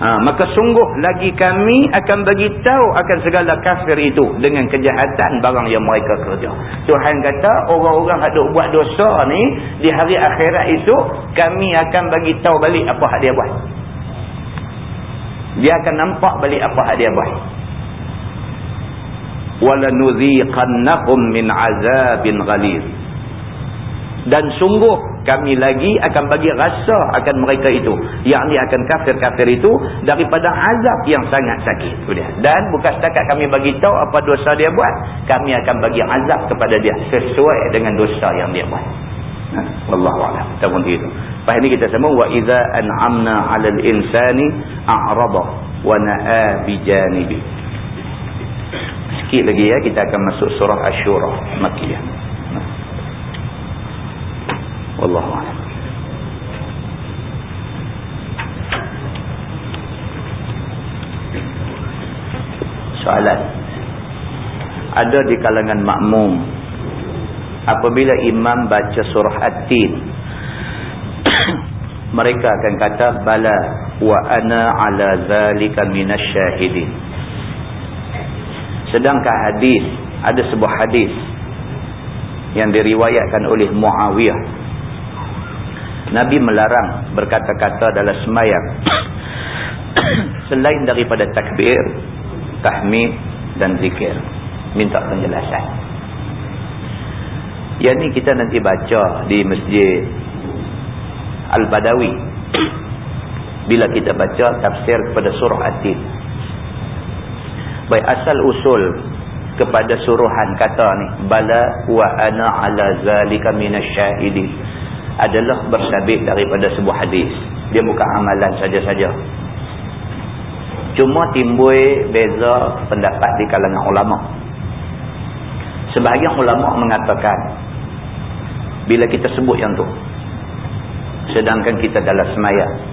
Ha maka sungguh lagi kami akan bagi tahu akan segala kafir itu dengan kejahatan barang yang mereka kerja. Tuhan kata orang-orang hak duk buat dosa ni di hari akhirat itu kami akan bagi tahu balik apa hak dia buat. Dia akan nampak balik apa hak dia buat walanuziqannahum min azabin ghalid dan sungguh kami lagi akan bagi rasa akan mereka itu. Yakni akan kafir-kafir itu daripada azab yang sangat sakit. Dan bukan setakat kami bagi tahu apa dosa dia buat kami akan bagi azab kepada dia sesuai dengan dosa yang dia buat. Wallahu a'lam. Pun itu lepas ini kita sambung wa idza an'amna 'alal insani a'rada wa na'a bi janibi sikit lagi ya kita akan masuk surah asy-syura makkiyah. Wallahu a'lam. Soalan. Ada di kalangan makmum apabila imam baca surah at-tin mereka akan kata bala wa ana ala zalika minasyahidin sedangkan hadis ada sebuah hadis yang diriwayatkan oleh Muawiyah. Nabi melarang berkata-kata dalam semayang. Selain daripada takbir tahmid dan zikir. Minta penjelasan. Yang ni kita nanti baca di masjid Al-Badawi. Bila kita baca tafsir kepada surah At-Tin baik asal usul kepada suruhan kata ni bala wa ana ala zalika minasyahidin. Adalah bersabit daripada sebuah hadis. Dia bukan amalan saja-saja. Cuma timbul beza pendapat di kalangan ulama. Sebahagian ulama mengatakan bila kita sebut yang tu sedangkan kita dalam sembahyang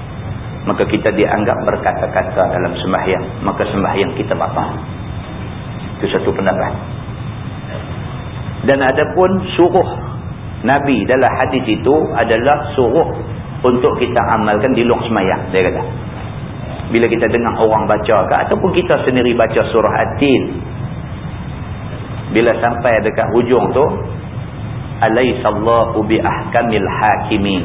maka kita dianggap berkata-kata dalam sembahyang maka sembahyang kita batal. Itu satu pendapat. Dan ada pun suruh Nabi dalam hadis itu adalah suruh untuk kita amalkan di luar sembahyang dia kata bila kita dengar orang baca ke ataupun kita sendiri baca surah At-Tin bila sampai dekat hujung tu alaisallahu biahkamil hakimin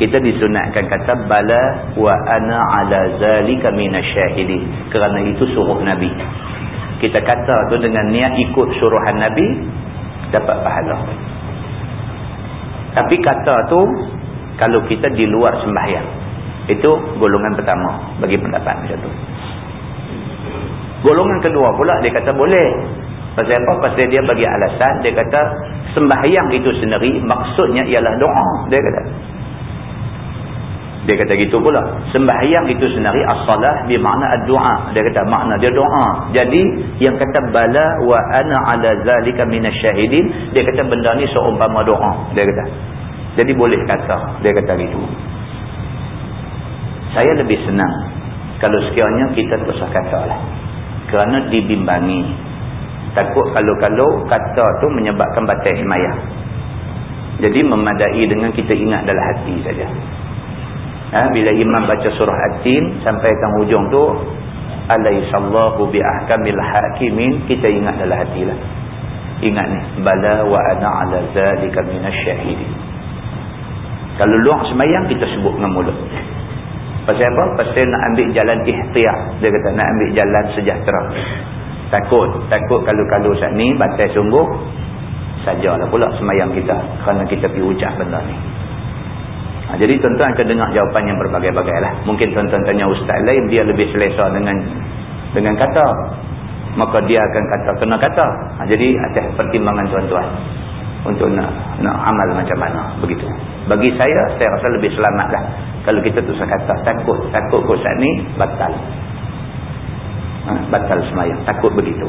kita disunatkan kata bala wa ana ala zalika minasyahidin kerana itu suruh nabi kita kata tu dengan niat ikut suruhan nabi dapat pahala tapi kata tu kalau kita di luar sembahyang itu golongan pertama bagi pendapat macam tu. Golongan kedua pula dia kata boleh. Pasal apa? Pasal dia bagi alasan dia kata sembahyang itu sendiri maksudnya ialah doa. Dia kata. Dia kata gitu pula. Sembahyang itu sendiri as-salah bermakna ad-du'a. Dia kata makna dia doa. Jadi yang kata bala wa ana ala zalika minasyahidin dia kata benda ni seumpama doa. Dia kata. Jadi boleh kata. Dia kata gitu saya lebih senang kalau sekiranya kita terusah kata lah kerana dibimbangi takut kalau-kalau kata tu menyebabkan batal semayang jadi memadai dengan kita ingat dalam hati saja ha, bila imam baca surah At-Tin sampai ke hujung tu alaihissallahu bi'ahkamil hakimin kita ingat dalam hati lah ingat ni bala wa ana ala zalika minasyahidin kalau luar semayang kita sebut dengan mulut Pasal apa? Pasal nak ambil jalan ikhtiar. Dia kata nak ambil jalan sejahtera. Takut. Takut kalau-kalau saat ni batal sungguh. Sajalah pula semayang kita. Kerana kita pergi ucap benda ni. Ha, jadi tuan-tuan akan dengar jawapan yang berbagai-bagai lah. Mungkin tuan-tuan tanya ustaz lain. Dia lebih selesa dengan dengan kata. Maka dia akan kata kena kata. Ha, jadi atas pertimbangan tuan-tuan untuk nak nak amal macam mana begitu bagi saya saya rasa lebih selamatlah kalau kita tu kata takut takut saat ni batal ha, batal semayang takut begitu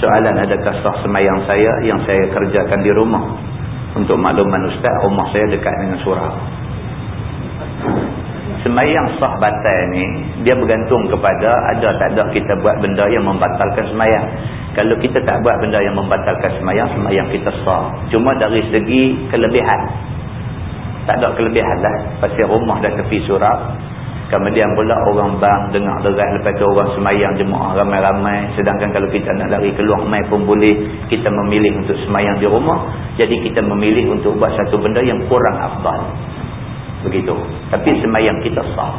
soalan adakah sah semayang saya yang saya kerjakan di rumah? Untuk makluman ustaz rumah saya dekat dengan surau. Semayang sah batal ni dia bergantung kepada ada tak ada kita buat benda yang membatalkan semayang. Kalau kita tak buat benda yang membatalkan semayang semayang kita sah. Cuma dari segi kelebihan. Tak ada kelebihan lah. Pasal rumah dah tepi surat kemudian pula orang bang dengar derat lepas tu orang semayang jemaah ramai-ramai. Sedangkan kalau kita nak lari keluar mai pun boleh. Kita memilih untuk semayang di rumah. Jadi kita memilih untuk buat satu benda yang kurang afdal. Begitu. Tapi semayang kita sah.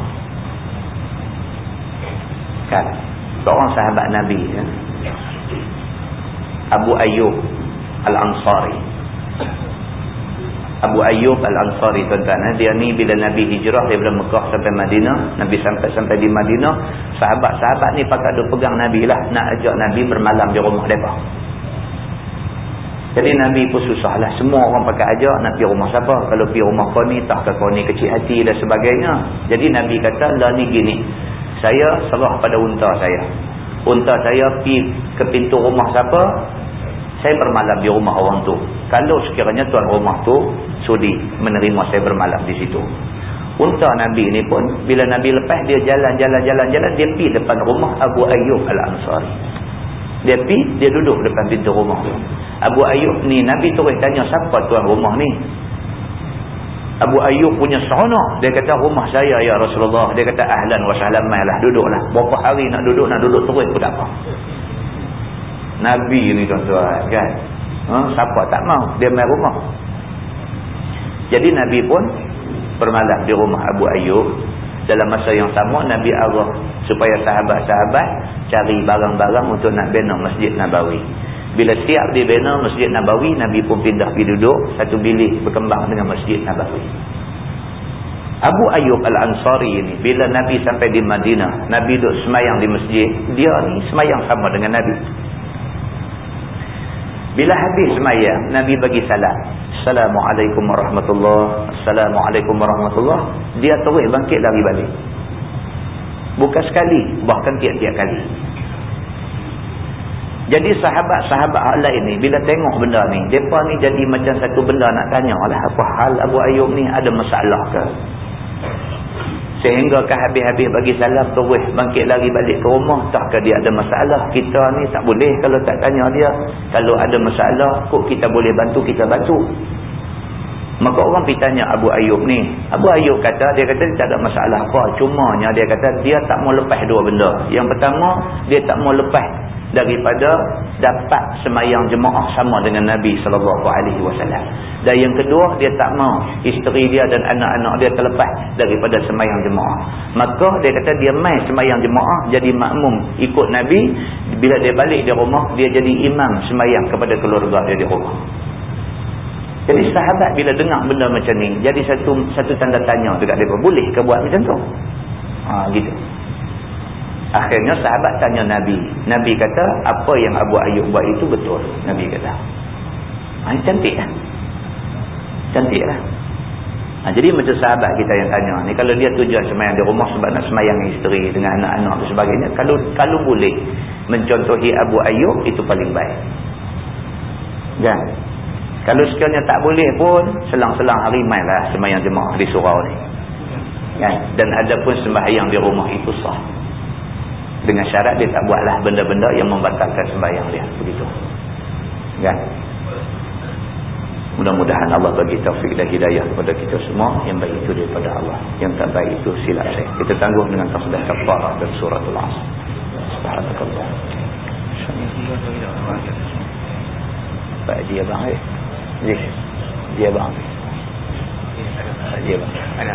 Kan? Seorang sahabat Nabi ya? Abu Ayyub Al-Ansari Abu Ayyub Al-Ansari tuan-tuan eh? dia ni bila Nabi hijrah daripada Mekah sampai Madinah Nabi sampai sampai di Madinah Sahabat-sahabat ni pakai duk pegang Nabi lah. Nak ajak Nabi bermalam di rumah mereka. Jadi Nabi pun susah lah. Semua orang pakai ajak nak pergi rumah siapa. Kalau pergi rumah kau ni, tak ke kau ni kecil hati dan sebagainya. Jadi Nabi kata, lah ni gini. Saya serah pada unta saya. Unta saya pergi ke pintu rumah siapa, saya bermalam di rumah orang tu. Kalau sekiranya tuan rumah tu sudi menerima saya bermalam di situ. Unta Nabi ni pun bila Nabi lepas dia jalan-jalan-jalan-jalan dia pergi depan rumah Abu Ayyub Al-Ansari. Dia pergi, dia duduk depan pintu rumah tu. Abu Ayyub ni Nabi terus tanya siapa tuan rumah ni? Abu Ayyub punya seronok. Dia kata rumah saya ya Rasulullah. Dia kata ahlan wa sahlan mailah duduklah. Berapa hari nak duduk nak duduk terus pun tak apa. Nabi ni tuan-tuan kan. Ha? Siapa tak mau dia main rumah. Jadi Nabi pun bermalam di rumah Abu Ayyub. Dalam masa yang sama Nabi Allah supaya sahabat-sahabat cari barang-barang untuk nak bina Masjid Nabawi. Bila siap dibina Masjid Nabawi, Nabi pun pindah pergi duduk satu bilik berkembang dengan Masjid Nabawi. Abu Ayyub Al-Ansari ini, bila Nabi sampai di Madinah, Nabi duduk semayang di masjid, dia ni semayang sama dengan Nabi. Bila habis semayang, Nabi bagi salam. Assalamualaikum warahmatullahi Assalamualaikum warahmatullahi Dia terus bangkit dari balik. Bukan sekali, bahkan tiap-tiap kali. Jadi sahabat-sahabat lain ni, bila tengok benda ni, mereka ni jadi macam satu benda nak tanya. Apa hal Abu Ayyub ni ada masalah ke? Sehingga ke habis-habis bagi salam terus bangkit lagi balik ke rumah. Takkah dia ada masalah? Kita ni tak boleh kalau tak tanya dia. Kalau ada masalah, kok kita boleh bantu, kita bantu. Maka orang pergi tanya Abu Ayyub ni. Abu Ayyub kata, dia kata dia tak ada masalah apa. Cumanya dia kata dia tak mau lepas dua benda. Yang pertama, dia tak mau lepas daripada dapat semayang jemaah sama dengan Nabi SAW. Dan yang kedua, dia tak mau isteri dia dan anak-anak dia terlepas daripada semayang jemaah. Maka dia kata dia main semayang jemaah jadi makmum ikut Nabi. Bila dia balik di rumah, dia jadi imam semayang kepada keluarga dia di rumah. Jadi sahabat bila dengar benda macam ni, jadi satu satu tanda tanya dekat dia. Boleh ke buat macam tu? Ha, gitu. Akhirnya sahabat tanya Nabi. Nabi kata, apa yang Abu Ayyub buat itu betul. Nabi kata. Ha, cantik lah. Cantik lah. Ha, jadi macam sahabat kita yang tanya ni, kalau dia tujuan semayang di rumah sebab nak semayang isteri dengan anak-anak dan sebagainya, kalau kalau boleh mencontohi Abu Ayyub, itu paling baik. Kan? Kalau sekiranya tak boleh pun, selang-selang hari main lah semayang jemaah di surau ni. Kan? Dan ada pun sembahyang di rumah itu sah dengan syarat dia tak buatlah benda-benda yang membatalkan sembahyang dia begitu kan mudah-mudahan Allah bagi taufik dan hidayah kepada kita semua. Yang baik itu daripada Allah. Yang tak baik itu silap saya. Kita tangguh dengan tasbih kafarah dan suratul asr subhanakallah Pak dia bang eh? Dia bang. Dia bang. Ada